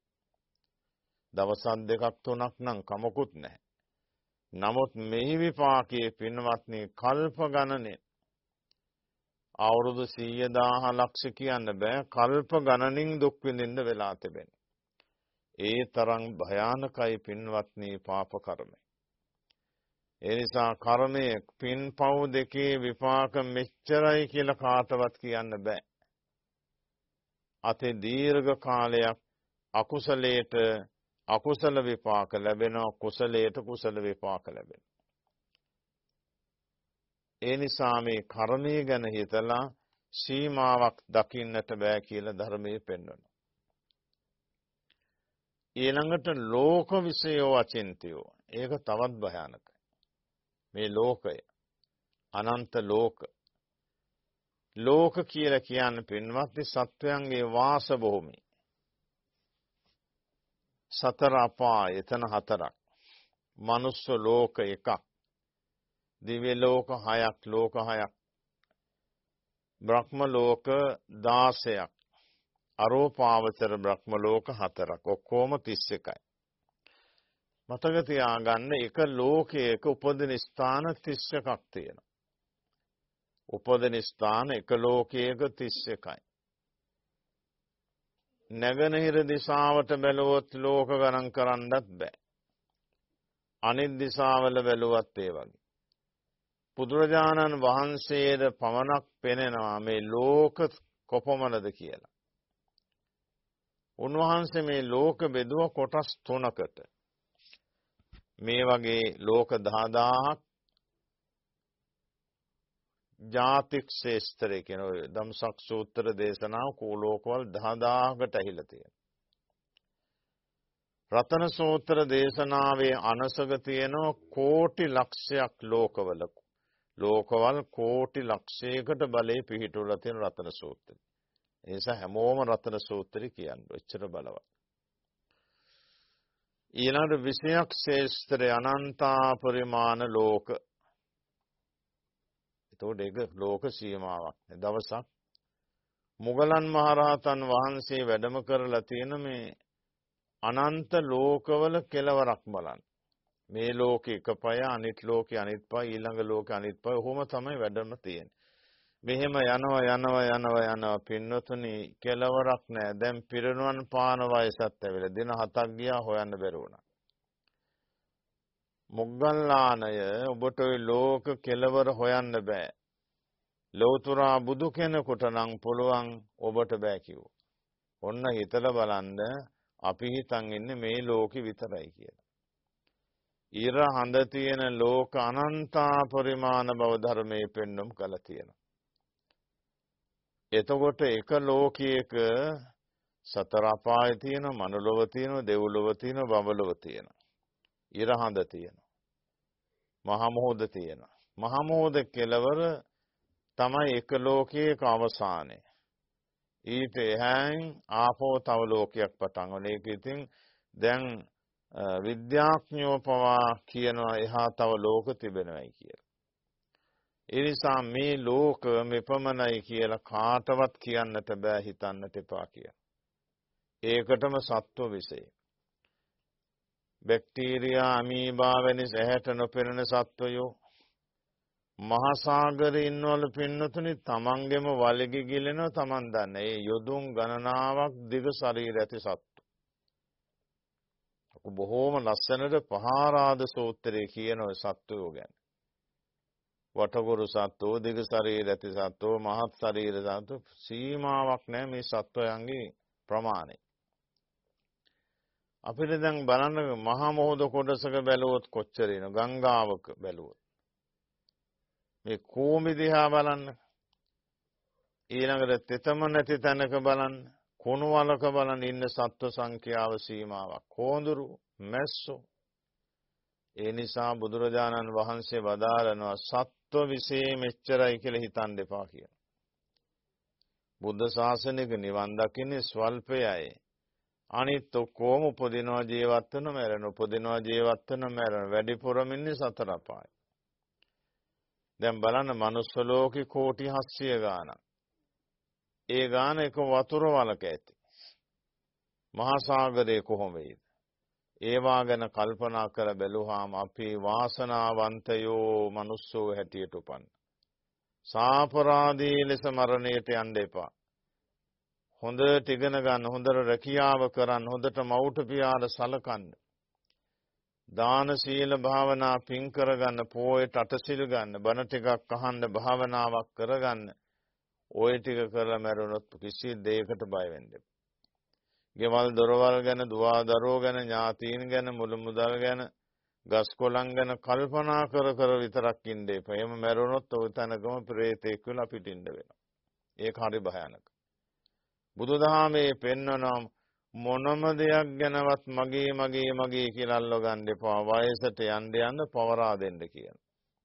දවසක් දෙකක් තුනක් නම් කමකුත් නැහැ. නමුත් මෙහි විපාකයේ පින්වත්නි කල්ප ගණනේ අවුරුදු 100 ලක්ෂ කියන්න බෑ කල්ප ගණනින් දුක් විඳින්න වෙලා තිබෙනවා. ඒ තරම් භයානකයි පින්වත්නි පාප කර්මය. ඒ නිසා කර්මයේ පින් පව් දෙකේ විපාක මෙච්චරයි කියලා කාටවත් කියන්න බෑ. අතේ දීර්ඝ කාලයක් අකුසලයට අකුසල විපාක ලැබෙනවා කුසලයට කුසල විපාක ලැබෙනවා. ඒ නිසා මේ කර්මය ගැන හිතලා සීමාවක් දකින්නට බෑ කියලා ධර්මයේ පෙන්වනවා. ඊළඟට ලෝක විෂයෝ අචින්තයෝ. ඒක තවත් භයානකයි. මේ ලෝකය අනන්ත ලෝක ලෝක කියලා කියන්නේ පින්වත්නි සත්වයන්ගේ වාස භූමි සතර අපාය එතන හතරක්. මනුස්ස ලෝක එකක්. දිව්‍ය ලෝක හයක් ලෝක හයක්. බ්‍රහ්ම ලෝක 16ක් අරෝපාවචර බ්‍රහ්ම ලෝක හතරක්. ඔක්කොම 31යි මතක තියාගන්න එක ලෝකයක උපදින ස්ථාන 31ක් තියෙනවා. උපදින ස්ථාන එක ලෝකයක 31යි. නැගෙනහිර දිශාවට බැලුවොත් ලෝක ගණන් කරන්නත් බෑ. අනිත් දිශාවල බැලුවත් ඒ වගේ. බුදුරජාණන් වහන්සේට පමණක් පෙනෙනවා මේ ලෝක කොපමණද කියලා. උන්වහන්සේ මේ ලෝක බෙදුව කොටස් තුනකට. මේ වගේ ලෝක 10000ක් ජාතික් ශේස්ත්‍රය කියන ඔය ධම්සක් සූත්‍ර දේශනාව කෝ ලෝකවල 10000කට ඇහිලා තියෙනවා. රතන සූත්‍ර දේශනාවේ අනසක තියෙන කෝටි ලක්ෂයක් ලෝකවල ලෝකවල කෝටි ලක්ෂයකට බලේ පිහිටුවලා තියෙන රතන සූත්‍රය. ඒ නිසා හැමෝම රතන සූත්‍රය කියන්නේ. එච්චර බලවත්. ඊළඟට විෂයක් ශේෂ්ත්‍රය අනන්තා පරිමාණ ලෝක. එතකොට ඒක ලෝක සීමාවක්. දවසක් මුගලන් මහරහතන් වහන්සේ වැඩම කරලා තියෙන මේ අනන්ත ලෝකවල කෙලවරක් බලන්න. මේ ලෝකේ එක පය අනිත් ලෝකේ අනිත් පය ඊළඟ ලෝකේ අනිත් පය ඔහොම තමයි වැඩම තියෙන්නේ. මෙහෙම යනවා යනවා යනවා යනවා පින්නතුනි කෙලවරක් නැහැ. දැන් පිරිනුවන් පාන වයසත් ඇවිල්ලා දින හතක් ගියා හොයන්න බැරි වුණා. මොග්ගල්ලානය ඔබට ওই ලෝක කෙලවර හොයන්න බෑ. ලෞතුරා බුදු කෙනෙකුට නම් පුළුවන් ඔබට බෑ කිව්වා. ඔන්න හිතලා බලන්න අපි හිතන් ඉන්නේ මේ ලෝකෙ විතරයි කියලා. ඉර හඳ තියෙන ලෝක අනන්තා පරිමාණ බව ධර්මයේ පෙන්වම් කළ තියෙනවා. එතකොට එක ලෝකයක සතර අපාය තියෙනවා, මනුලොව තියෙනවා, දෙව්ලොව තියෙනවා, බඹලොව තියෙනවා. ඉර හඳ තියෙනවා. මහ මොහොත තියෙනවා. මහ මොහොත කෙලවර තමයි එක ලෝකයක අවසානය. ඊට එහායින් ආපෝ තව ලෝකයක් පටන් ගන්න. ඒක ඉතින් දැන් විද්‍යාඥයෝ පවා කියනවා එහා තව ලෝක තිබෙනවයි කියලා. ඒ නිසා මේ ලෝක මෙපමණයි කියලා කාටවත් කියන්නට බෑ හිතන්නට එපා කියලා. ඒකටම සත්ව විශේෂ. බැක්ටීරියා අමීබා වැනි ඇහැට නොපෙනෙන සත්වයෝ මහසාගරේ ඉන්නවලු පින්නතුනි තමන්ගෙම වලගි ගිලෙනව තමන් දන්නේ. ඒ යොදුන් ගණනාවක් දිග ශරීර ඇති සත්තු. බොහෝම ලස්සනට පහාරාද සූත්‍රයේ කියන ඔය සත්වයෝ ගැන. වටගුරු සත්වෝ දිග ශරීර ඇති සත්වෝ මහත් ශරීර සත්වෝ සීමාවක් නැහැ මේ සත්වයන්ගේ ප්‍රමාණය. අපිට දැන් බලන්න මහා මොහොත කොටසක බැලුවොත් කොච්චර එන ගංගාවක බැලුවොත් මේ කෝමි දිහා බලන්න. ඊළඟට තෙතම නැති තැනක බලන්න. කුණු වලක බලන්න ඉන්න සත්ව සංඛ්‍යාව සීමාවක්. කෝඳුරු, මැස්සෝ. ඒ නිසා බුදුරජාණන් වහන්සේ වදාරනවා සත්ව විශේෂ මෙච්චරයි කියලා හිතන්න එපා කියලා. බුද්ධ ශාසනික නිවන් දකින්නේ ස්වල්පයයි. අනිත් ඔක්කොම උපදිනවා ජීවත් වෙන මැරෙන උපදිනවා ජීවත් වෙන මැරෙන වැඩිපුරම ඉන්නේ සතර අපායි. දැන් බලන්න manuss ලෝකේ කෝටි 700 ගාණක්. ඒ ගාන එක වතුර වලක ඇති. මහා සාගරේ කොහොම වේද? ඒවා ගැන කල්පනා කර බැලුවාම අපි වාසනාවන්තයෝ manussෝ හැටියට උපන්න. සාපරාදී ලෙස මරණයට යන්න එපා. හොඳට ඉගෙන ගන්න, හොඳට රැකියාව කරන්න, හොඳට මවුට පියාට සලකන්න. දාන සීල භාවනා පින් කරගන්න පොයට අටසිල් ගන්න බණ ටිකක් අහන්න භාවනාවක් කරගන්න ওই ටික කරලා මැරුණොත් කිසි දෙයකට බය වෙන්න එපා. ගෙවල් දොරවල් ගැන දුවා දරුවෝ ගැන ඥාතීන් ගැන මුළු මුදල් ගැන ගස් කොළන් ගැන කල්පනා කර කර විතරක් ඉන්න එපා. එහෙම මැරුණොත් ওই තැනකම ප්‍රේතෙක් වෙලා පිටින්න වෙනවා. ඒක හරි භයානක. බුදුදහමේ පෙන්වනවා මොනම දෙයක් ගැනවත් මගේ මගේ මගේ කියලා අල්ල ගන්න එපා. වයසට යන්න යන්න පවරා දෙන්න කියන.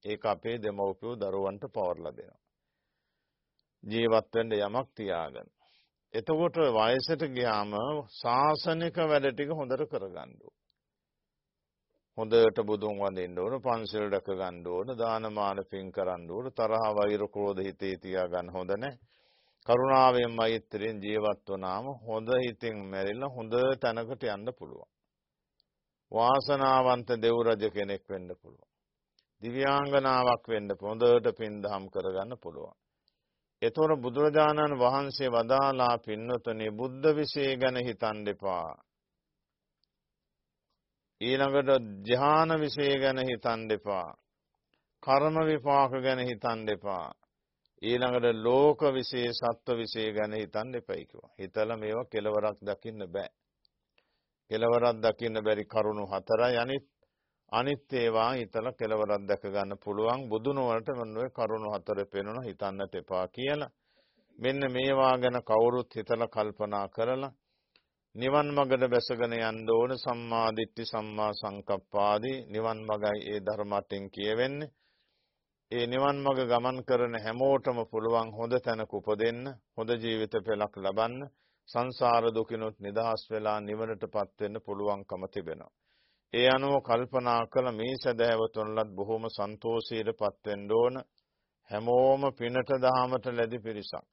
ඒක අපේ දෙමව්පියෝ දරුවන්ට පවර්ලා දෙනවා. ජීවත් වෙන්න යමක් තියාගන්න. එතකොට වයසට ගියාම සාසනික වැඩ ටික හොඳට කරගන්න හොඳට බුදුන් වඳින්න ඕන, පන්සල් රැක ගන්න ඕන, දානමාන පින් කරන්න ඕන, තරහ වෛර ක්‍රෝධ හිතේ තියාගන්න හොඳ නැහැ. කරුණාවෙන් මෛත්‍රියෙන් ජීවත් වුණාම හොඳ හිතින් මැරිලා හොඳ තැනකට යන්න පුළුවන්. වාසනාවන්ත දෙව් රජ කෙනෙක් වෙන්න පුළුවන්. දිව්‍යාංගනාවක් වෙන්න හොඳට පින් දහම් කරගන්න පුළුවන්. එතකොට බුදුරජාණන් වහන්සේ වදාලා පින්නතුනේ බුද්ධ විශේෂ ගැන හිතන්න එපා. ඊළඟට ධ්‍යාන විශේෂ ගැන හිතන්න එපා. කර්ම විපාක ගැන හිතන්න එපා. ඊළඟට ලෝක විශේෂ සත්ව විශේෂ ගැන හිතන්න එපයි කිව්වා. හිතලා මේවා කෙලවරක් දකින්න බෑ. කෙලවරක් දකින්න බැරි කරුණු හතරයි අනිත් අනිත් ඒවා හිතලා කෙලවරක් දැක ගන්න පුළුවන් බුදුන වලට මොන ඔය කරුණු හතර පේනන හිතන්නට එපා කියලා. මෙන්න මේවා ගැන කවුරුත් හිතලා කල්පනා කරලා නිවන් මඟට බැසගෙන යන්න ඕන සම්මා දිට්ඨි සම්මා සංකප්පාදී නිවන් මඟයි ඒ ධර්මයෙන් කියවෙන්නේ. ඒ නිවන් මඟ ගමන් කරන හැමෝටම පුළුවන් හොඳ තැනක උපදින්න, හොඳ ජීවිත පෙළක් ලබන්න, සංසාර දුකිනුත් නිදහස් වෙලා නිවනටපත් වෙන්න පුළුවන්කම තිබෙනවා. ඒ අනුව කල්පනා කළ මේ සදහැවතුන්ලත් බොහොම සන්තෝෂීටපත් වෙන්න ඕන. හැමෝම පිනට දහමට ලැබි පිරිසක්.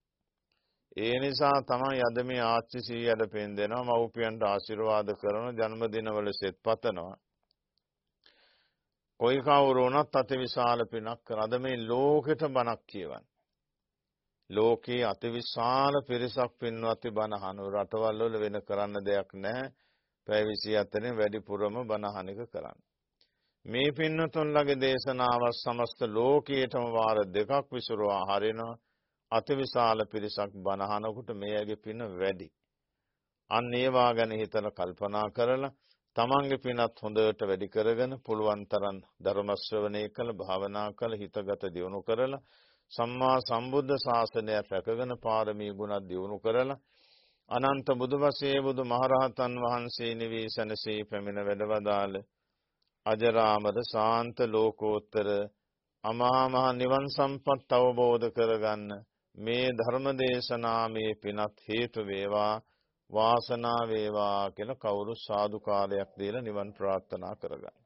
ඒ නිසා තමයි අද මේ ආච්චි සීයට පෙන් දෙනවා මව්පියන්ට ආශිර්වාද කරන ජන්මදිනවල සෙත් පතනවා කොයි කවුරු වුණත් අතිවිශාල පිනක් කර අද මේ ලෝකෙට බණක් කියවන්න. ලෝකේ අතිවිශාල පිරිසක් පින්වත්ති බණ අහන රටවල් වල වෙන කරන්න දෙයක් නැහැ. පැය 27 වැඩිපුරම බණ අහන එක කරන්න. මේ පින්නතුන්ලගේ දේශනාව සමස්ත ලෝකයටම වාර දෙකක් විසුරුවා හරිනවා අතිවිශාල පිරිසක් බණහනකොට මේ ඇගේ පින වැඩි. අන්න ඒවා ගැන හිතලා කල්පනා කරලා තමන්ගේ පිනත් හොඳට වැඩි කරගෙන පුළුවන් තරම් ධර්ම ශ්‍රවණය කළ භාවනා කළ හිතගත දියුණු කරලා සම්මා සම්බුද්ධ ශාසනය රැකගෙන පාරමී ගුණ දියුණු කරලා අනන්ත බුදුවසේ බුදු මහරහතන් වහන්සේ නිවේසනසේ පැමිණ වැඩවදාළ අජරාමර ශාන්ත ලෝකෝත්තර අමහා මහ නිවන් සම්පත් අවබෝධ කරගන්න මේ ධර්ම දේශනාමේ පිනත් හේතු වේවා. වාසනා වේවා කියලා කවුරු සාදුකාරයක් දීලා නිවන් ප්‍රාර්ථනා කරගන්න.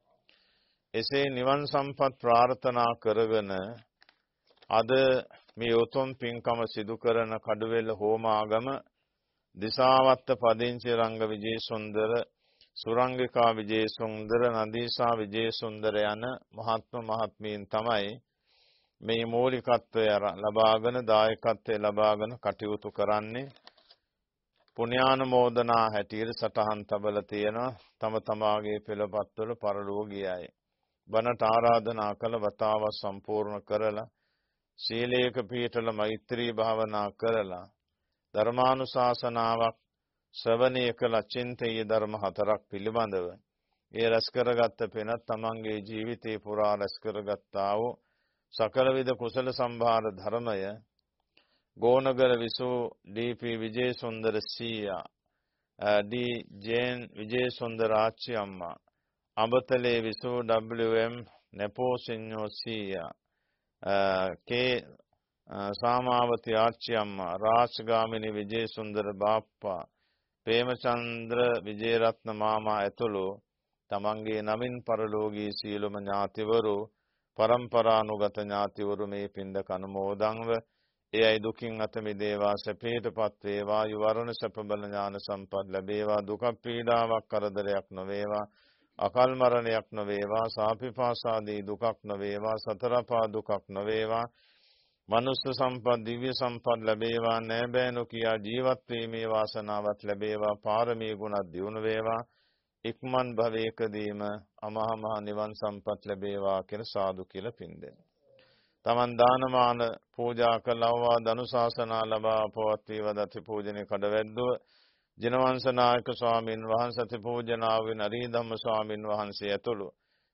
එසේ නිවන් සම්පත් ප්‍රාර්ථනා කරගෙන අද මේ උතුම් පින්කම සිදු කරන කඩුවෙල හෝමාගම දිසාවත්ත පදිංචි රංග විජේසුන්දර සුරංගිකා විජේසුන්දර නදීසා විජේසුන්දර යන මහත්ම මහත්මීන් තමයි මේ මූලිකත්වය ලබාගෙන දායකත්වය ලබාගෙන කටයුතු කරන්නේ පුණ්‍යානුමෝදනා හැටියට සටහන් තබල තියෙනවා තම තමාගේ පෙළපත්වල පරලෝකියයි. බණට ආරාධනා කළ වතාව සම්පූර්ණ කරලා සීලේක පීඨල මෛත්‍රී භාවනා කරලා ධර්මානුශාසනාවක් ශ්‍රවණය කළ චින්තීය ධර්ම හතරක් පිළිබඳව ඒ රැස් කරගත්ත පෙනත් තමන්ගේ ජීවිතේ පුරා රැස් කරගත්තා වූ සකල විද කුසල සම්භාර ධර්මය ගෝනගල විසූ ඩී.පී. විජේසුන්දර සීයා ඩී. ජේන් විජේසුන්දර ආච්චි අම්මා අඹතලේ විසූ W.M. නෙපෝසිඤ්ඤෝ සීයා කේ සාමාවති ආච්චි අම්මා රාජගාමිනී විජේසුන්දර බාප්පා ප්‍රේමචන්ද්‍ර විජේරත්න මාමා ඇතුළු තමන්ගේ නමින් පරලෝකී සියලුම ඥාතිවරු පරම්පරානුගත ඥාතිවරු මේ පින්ද කනුමෝදන්ව ඒ අයි දුකින් අත මිදේවා සැපේටපත් වේවා යුවරණ සැප බල ඥාන සම්පත් ලැබේවා දුක පීඩාවක් කරදරයක් නොවේවා අකල් මරණයක් නොවේවා සාපිපාසාදී දුකක් නොවේවා සතරපා දුකක් නොවේවා මනුස්ස සම්පත් දිව්‍ය සම්පත් ලැබේවා නෑබෑනු කියා ජීවත් වීමේ වාසනාවත් ලැබේවා පාරමී ගුණත් දියුණු වේවා ඉක්මන් භවයකදීම අමහා මහ නිවන් සම්පත් ලැබේවා කියලා සාදු කියලා පින්දෙන. තමන් දානමාන පූජා කළ අවවාද අනුශාසනා ලබා පවත්වී වදති පූජනීය කඩවැද්දුව. ජිනවංශ නායක ස්වාමින් වහන්සේ අති පූජනාවෙන් අරිධම්ම ස්වාමින් වහන්සේ ඇතුළු.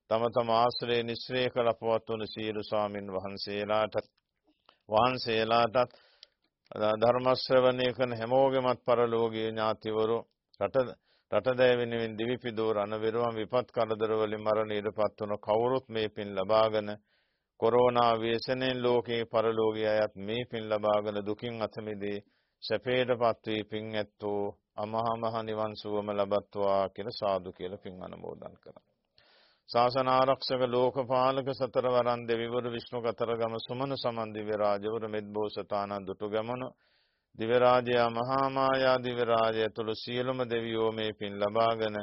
තම තම ආශ්‍රය නිස්සරේ කළ පවත්වන සියලු ස්වාමින් වහන්සේලාට වහන්සේලාටත් ධර්ම ශ්‍රවණය කරන හැමෝගෙමත් පරලෝකීය ඥාතිවරු රට රටදෑ වෙනුවෙන් දිවිපිදූ රණවිරුවන් විපත් කරදර වලින් මරණයටපත් වන කවුරුත් මේ පින් ලබාගෙන කොරෝනා ව්‍යසනයෙන් ලෝකේ පරලෝකීය අයත් මේ පින් ලබාගෙන දුකින් අත මිදී සැපේටපත් වී පින් ඇත්තෝ අමහා මහ නිවන් සුවම ලබත්වා කියලා සාදු කියලා පින් අනුමෝදන් කරා. ශාසන ආරක්ෂක ලෝකපාලක සතරවරන් දෙවිවරු විෂ්ණු කතරගම සුමන සමන් දිව්‍ය රාජවරු මෙද්බෝසතානන් දුටු ගමන දිව්‍ය රාජයා මහා මායා දිව්‍ය රාජය තුළු සියලුම දෙවියෝ මේ පින් ලබාගෙන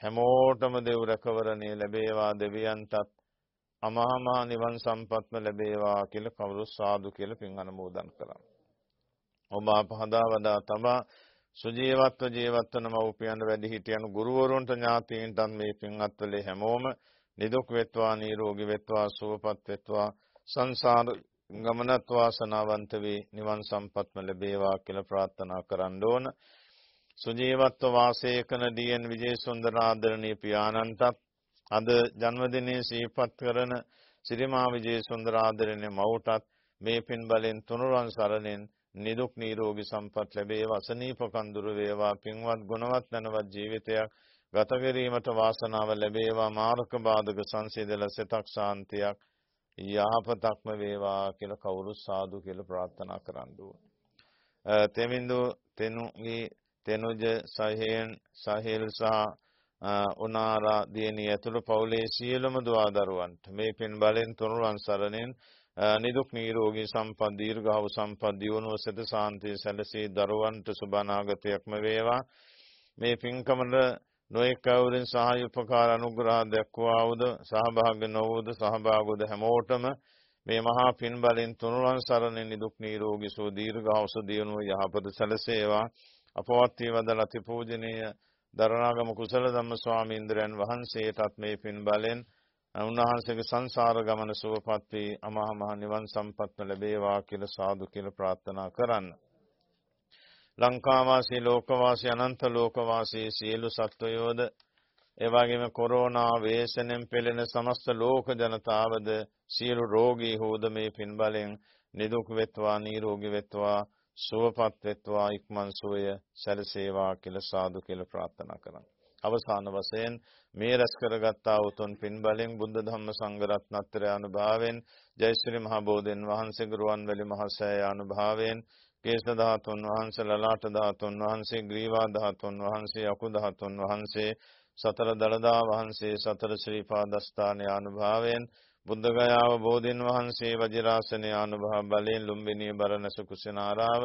හැමෝටම දෙව් රැකවරණේ ලැබේවා දෙවියන්ටත් අමහා මහ නිවන් සම්පත්ම ලැබේවා කියලා කවුරු සාදු කියලා පින් අනුමෝදන් කරා. ඔබ අපහදා වදා තබා සුජීවත්ව ජීවත්වන මව්පියන් වැඩිහිටියන් ගුරුවරුන්ට ඥාතීන්ටත් මේ පින්වත්වලේ හැමෝම නිදුක් වෙත්වා නිරෝගී වෙත්වා සුවපත් වෙත්වා සංසාර ගමනත් වාසනාවන්ත වේ නිවන් සම්පත්ම ලැබේවා කියලා ප්‍රාර්ථනා කරන්න ඕන. සුජීවත්ව වාසය කරන ඩීඑන් විජේසුන්දර ආදරණීය පියාණන්ටත් අද ජන්මදිනයේ සිහිපත් කරන සිරිමා විජේසුන්දර ආදරණීය මව්ටත් මේ පින් බලෙන් තුනුරුවන් සරණෙන් නිදුක් නිරෝගී සම්පත් ලැබේවා අසනීප කඳුර වේවා පින්වත් ගුණවත් නැනවත් ජීවිතයක් ගත කිරීමට වාසනාව ලැබේවා මාර්ග බාධක සංසිඳල සිතක් ශාන්තියක් යහපතක්ම වේවා කියලා කවුරු සාදු කියලා ප්‍රාර්ථනා කරන්න ඕන. තෙමින්දු තෙනුගේ තෙනුජ සහේන් සහේල් සහ උනාරා දියණිය ඇතුළු පවුලේ සියලුම දුවා දරුවන්ට මේ පින් බලෙන් තුනුරුවන් සරණෙන් නිදුක් නිරෝගී සම්පත් දීර්ඝව සම්පත් දියුණුව සෙත සාන්තිය සැලසී දරුවන්ට සුබනාගතයක්ම වේවා. මේ පින්කමල නොඑක අවුරින් සහාය උපකාර අනුග්‍රහ දක්වා වූද සහභාගී නොවූද සහභාගීද හැමෝටම මේ මහා පින් බලෙන් තුනුරන් සරණ නිදුක් නිරෝගී සෝ දීර්ඝව සුදියුණුව යහපත සැලසේවා. අපවත් වේවදල අති පූජනීය දරණාගම කුසල ධම්ම ස්වාමීන්ද්‍රයන් වහන්සේටත් මේ පින් බලෙන් උන්වහන්සේගේ සංසාර ගමන සුවපත් වී අමහා මහ නිවන් සම්පත්ම ලැබේවා කියලා සාදු කියලා ප්‍රාර්ථනා කරන්න. ලංකාවාසී ලෝකවාසී අනන්ත ලෝකවාසී සියලු සත්වයෝද ඒ වගේම කොරෝනා වේසනෙන් පෙළෙන සමස්ත ලෝක ජනතාවද සියලු රෝගී හෝද මේ පින් බලෙන් නිදුක් වෙත්වා නිරෝගී වෙත්වා සුවපත් වෙත්වා ඉක්මන් සුවය සැලසේවා කියලා සාදු කියලා ප්‍රාර්ථනා කරන්න. අවසාන වශයෙන් මේ රැස් කරගත්තා උතුම් පින් බලෙන් බුද්ධ ධම්ම සංඝ රත්නත්‍රය අනුභවයෙන් ජයශ්‍රී මහ බෝධෙන් වහන්සේ ගුරුවන්වැලි මහසෑය අනුභවයෙන් කේශ ධාතුන් වහන්සේ ලලාට ධාතුන් වහන්සේ ග්‍රීවා ධාතුන් වහන්සේ අකු ධාතුන් වහන්සේ සතර දළදා වහන්සේ සතර ශ්‍රී පාදස්ථානයේ අනුභවයෙන් බුද්ධ ගයාව බෝධින් වහන්සේ වජිරාසනයේ අනුභව බලයෙන් ලුම්බිනී බරණැස කුසිනාරාව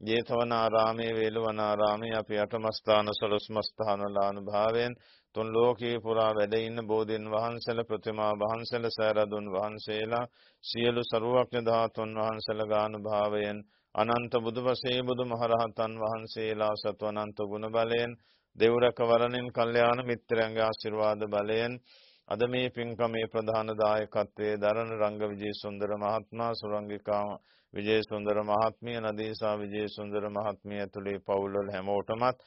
ජේතවනාරාමයේ වේලවනාරාමයේ අපි අටමස්ථාන සලස්මස්ථාන ලානුභාවයෙන් තුන් ලෝකේ පුරා වැඩ ඉන්න බෝධින් වහන්සේලා ප්‍රතිමා වහන්සේලා සෑරදුන් වහන්සේලා සියලු සරුවක්ඥ ධාතුන් වහන්සේලා ගානුභාවයෙන් අනන්ත බුදුපසේ බුදුමහරහතන් වහන්සේලා සතු අනන්ත ගුණ බලයෙන් දෙව්රක වරණින් කල්යාණ මිත්‍රයන්ගේ ආශිර්වාද බලයෙන් අද මේ පින්කමේ ප්‍රධාන දායකත්වයේ දරණ රංග විජේ සුන්දර මහත්මයා සුරංගිකා විජේ සුන්දර මහත්මිය නදීසා විජේ සුන්දර මහත්මිය ඇතුළේ පවුල්වල හැමෝටමත්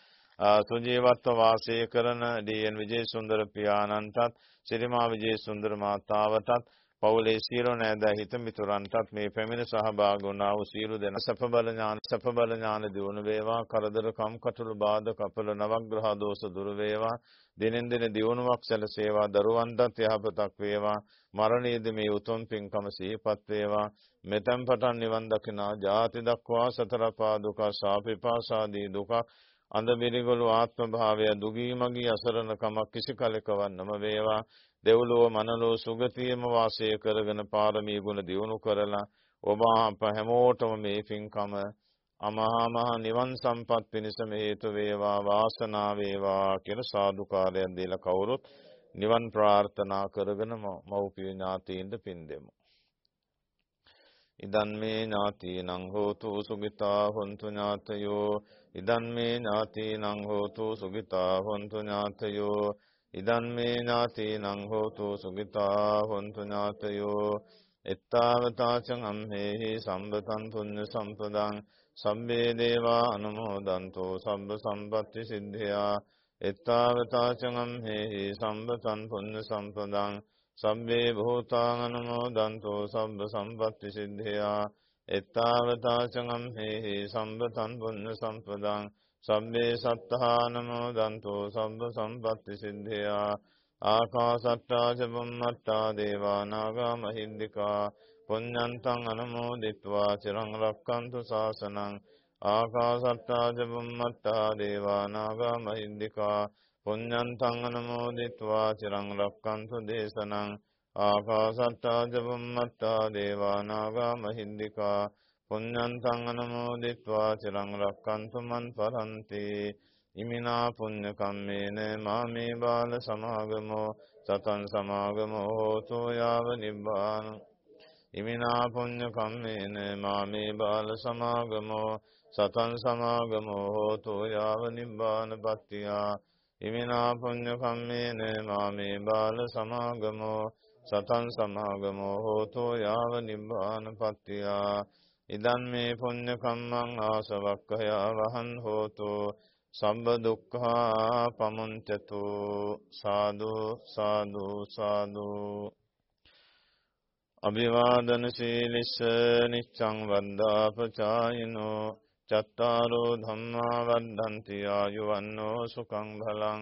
සුජීවත්ව වාසය කරන ඩීඑන් විජේ සුන්දර පියාණන්ටත් සිරිමා විජේ සුන්දර මාතාවටත් පවුලේ සියලු නෑදෑ හිත මිතුරන්ටත් මේ පැමිණ සහභාගී වුණා වූ සියලු දෙනා සප බල ඥාන සප බල ඥාන දියුණු වේවා කරදර කම්කටොළු බාධක අපල නවග්‍රහ දෝෂ දුරු වේවා දිනෙන් දින දියුණුවක් සැලසේවා දරුවන්ටත් යහපතක් වේවා මරණයේදී මේ උතුම් පින්කම සිහිපත් වේවා. මෙතෙන් පටන් නිවන් දකිනා ජාති දක්වා සතර පා දුක සාපේපාසාදී දුකක් අඳ බිරිගොළු ආත්ම භාවය දුගී මගී අසරණකමක් කිසි කලකවන්නම වේවා දෙව්ලොව මනලෝ සුගතියම වාසය කරගෙන පාරමී ගුණ දියුණු කරලා ඔබ අප හැමෝටම මේ පින්කම අමහා මහ නිවන් සම්පත් පිණිසම හේතු වේවා වාසනාව වේවා කියලා සාදුකාරයක් දීලා කවුරුත් නිවන් ප්‍රාර්ථනා කරගෙන මව්පිය ඥාතීන්ට පින් දෙමු. ඉදන් මේ ඥාතීනං හෝතු සුගිතා හොන්තු ඥාතයෝ ඉදන් මේ ඥාතීනං හෝතු සුගිතා හොන්තු ඥාතයෝ ඉදන් මේ ඥාතීනං හෝතු සුගිතා හොන්තු ඥාතයෝ එත්තාවතාචං අම්හෙහි සම්බතං පුඤ්ඤ සම්පදං සම්බේ දේවා අනුමෝදන්තෝ සබ්බ සම්පත්ති සිද්ධියා එත්තාවතාචං අම්හෙහි සම්බතං පුඤ්ඤ සම්පදං සබ්බේ භූතාං අනුමෝදන්තෝ සබ්බ සම්පත්ති සිද්ධියා එත්තාවතාචං අම්හෙහි සම්බතං පුඤ්ඤ සම්පදං සබ්බේ සත්තා නමෝ දන්තෝ සම්බ සම්පත්ති සිද්ධියා. ආකාසට්ටා චබුම්මට්ටා දේවා නාග මහින්దికා. පුඤ්ඤන්තං අනුමෝදිත්වා චිරං රක්칸තු සාසනං ආකාසට්ටා චබුම්මට්ටා දේවා නාග මහින්దికා. පුඤ්ඤන්තං අනුමෝදිත්වා චිරං රක්칸තු දේශනං ආකාසට්ටා චබුම්මට්ටා දේවා නාග මහින්దికා. පුඤ්ඤන්තං අනුමෝදිත්වා චිරං රක්칸තු මන් පරන්ති. ඉමිනා පුඤ්ඤ කම්මේන මාමේ බාල සමාගමෝ සතං සමාගමෝ හෝතු යාව නිබ්බාන. ඉමිනා පුඤ්ඤ කම්මේන මාමේ බාල සමාගමෝ සතං සමාගමෝ හෝතු යාව නිබ්බාන පත්තියා. ඉමිනා පුඤ්ඤ කම්මේන මාමේ බාල සමාගමෝ සතං සමාගමෝ හෝතු යාව නිබ්බාන පත්තියා. ඉදන් මේ පුඤ්ඤ කම්මං ආසවක්ඛයා වහන් හෝතු සම්බ දුක්ඛා පමුංචතු සාදු සාදු සාදු. අභිවාදන සීලිස්ස නිච්ඡං වන්දාපචායිනෝ චත්තාරෝ ධම්මා වද්දන්ති ආයුවන්නෝ සුඛං බලං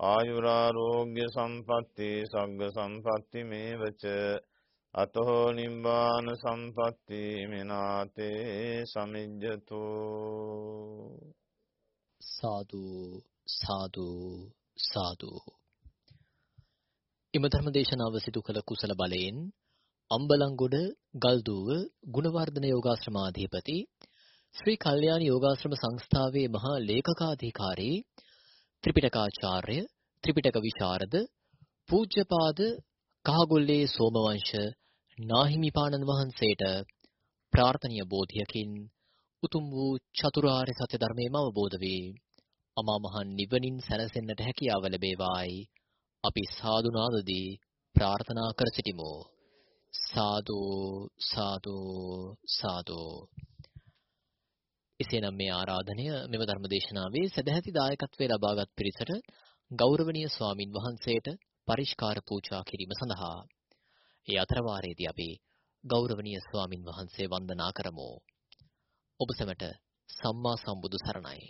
ආයුරාරෝග්‍ය සම්පatti සග්ග සම්පatti මේවච අතෝ නිබ්බාන සම්පatti මිනාතේ සමිජ්ජතු. සාදු සාදු සාදු. එම ධර්ම දේශනාව සිදු කළ කුසල බලයෙන් අම්බලන්ගොඩ ගල්දුව ගුණවර්ධන යෝගාශ්‍රමාධිපති ශ්‍රී කල්යාණ යෝගාශ්‍රම සංස්ථාවේ මහා ලේකකාධිකාරී ත්‍රිපිටකාචාර්ය ත්‍රිපිටක විශාරද පූජ්‍යපාද කහගොල්ලේ සෝමවංශ නාහිමිපාණන් වහන්සේට ප්‍රාර්ථනීය බෝධියකින් උතුම් වූ චතුරාර්ය සත්‍ය ධර්මයම අවබෝධ වේ. අමා මහ නිවනින් සැනසෙන්නට හැකියාව ලැබේවායි අපි සාදුනාදදී ප්‍රාර්ථනා කර සිටිමු. සාදු සාදු සාදු එසේනම් මේ ආරාධනය මෙම ධර්මදේශනාවේ සදැහැති දායකත්වයේ ලබාගත් පිරිසට ගෞරවනීය ස්වාමින් වහන්සේට පරිස්කාර පූජා කිරීම සඳහා ඒ අතරවාරයේදී අපි ගෞරවනීය ස්වාමින් වහන්සේ වන්දනා කරමු. ඔබ සැමට සම්මා සම්බුදු සරණයි.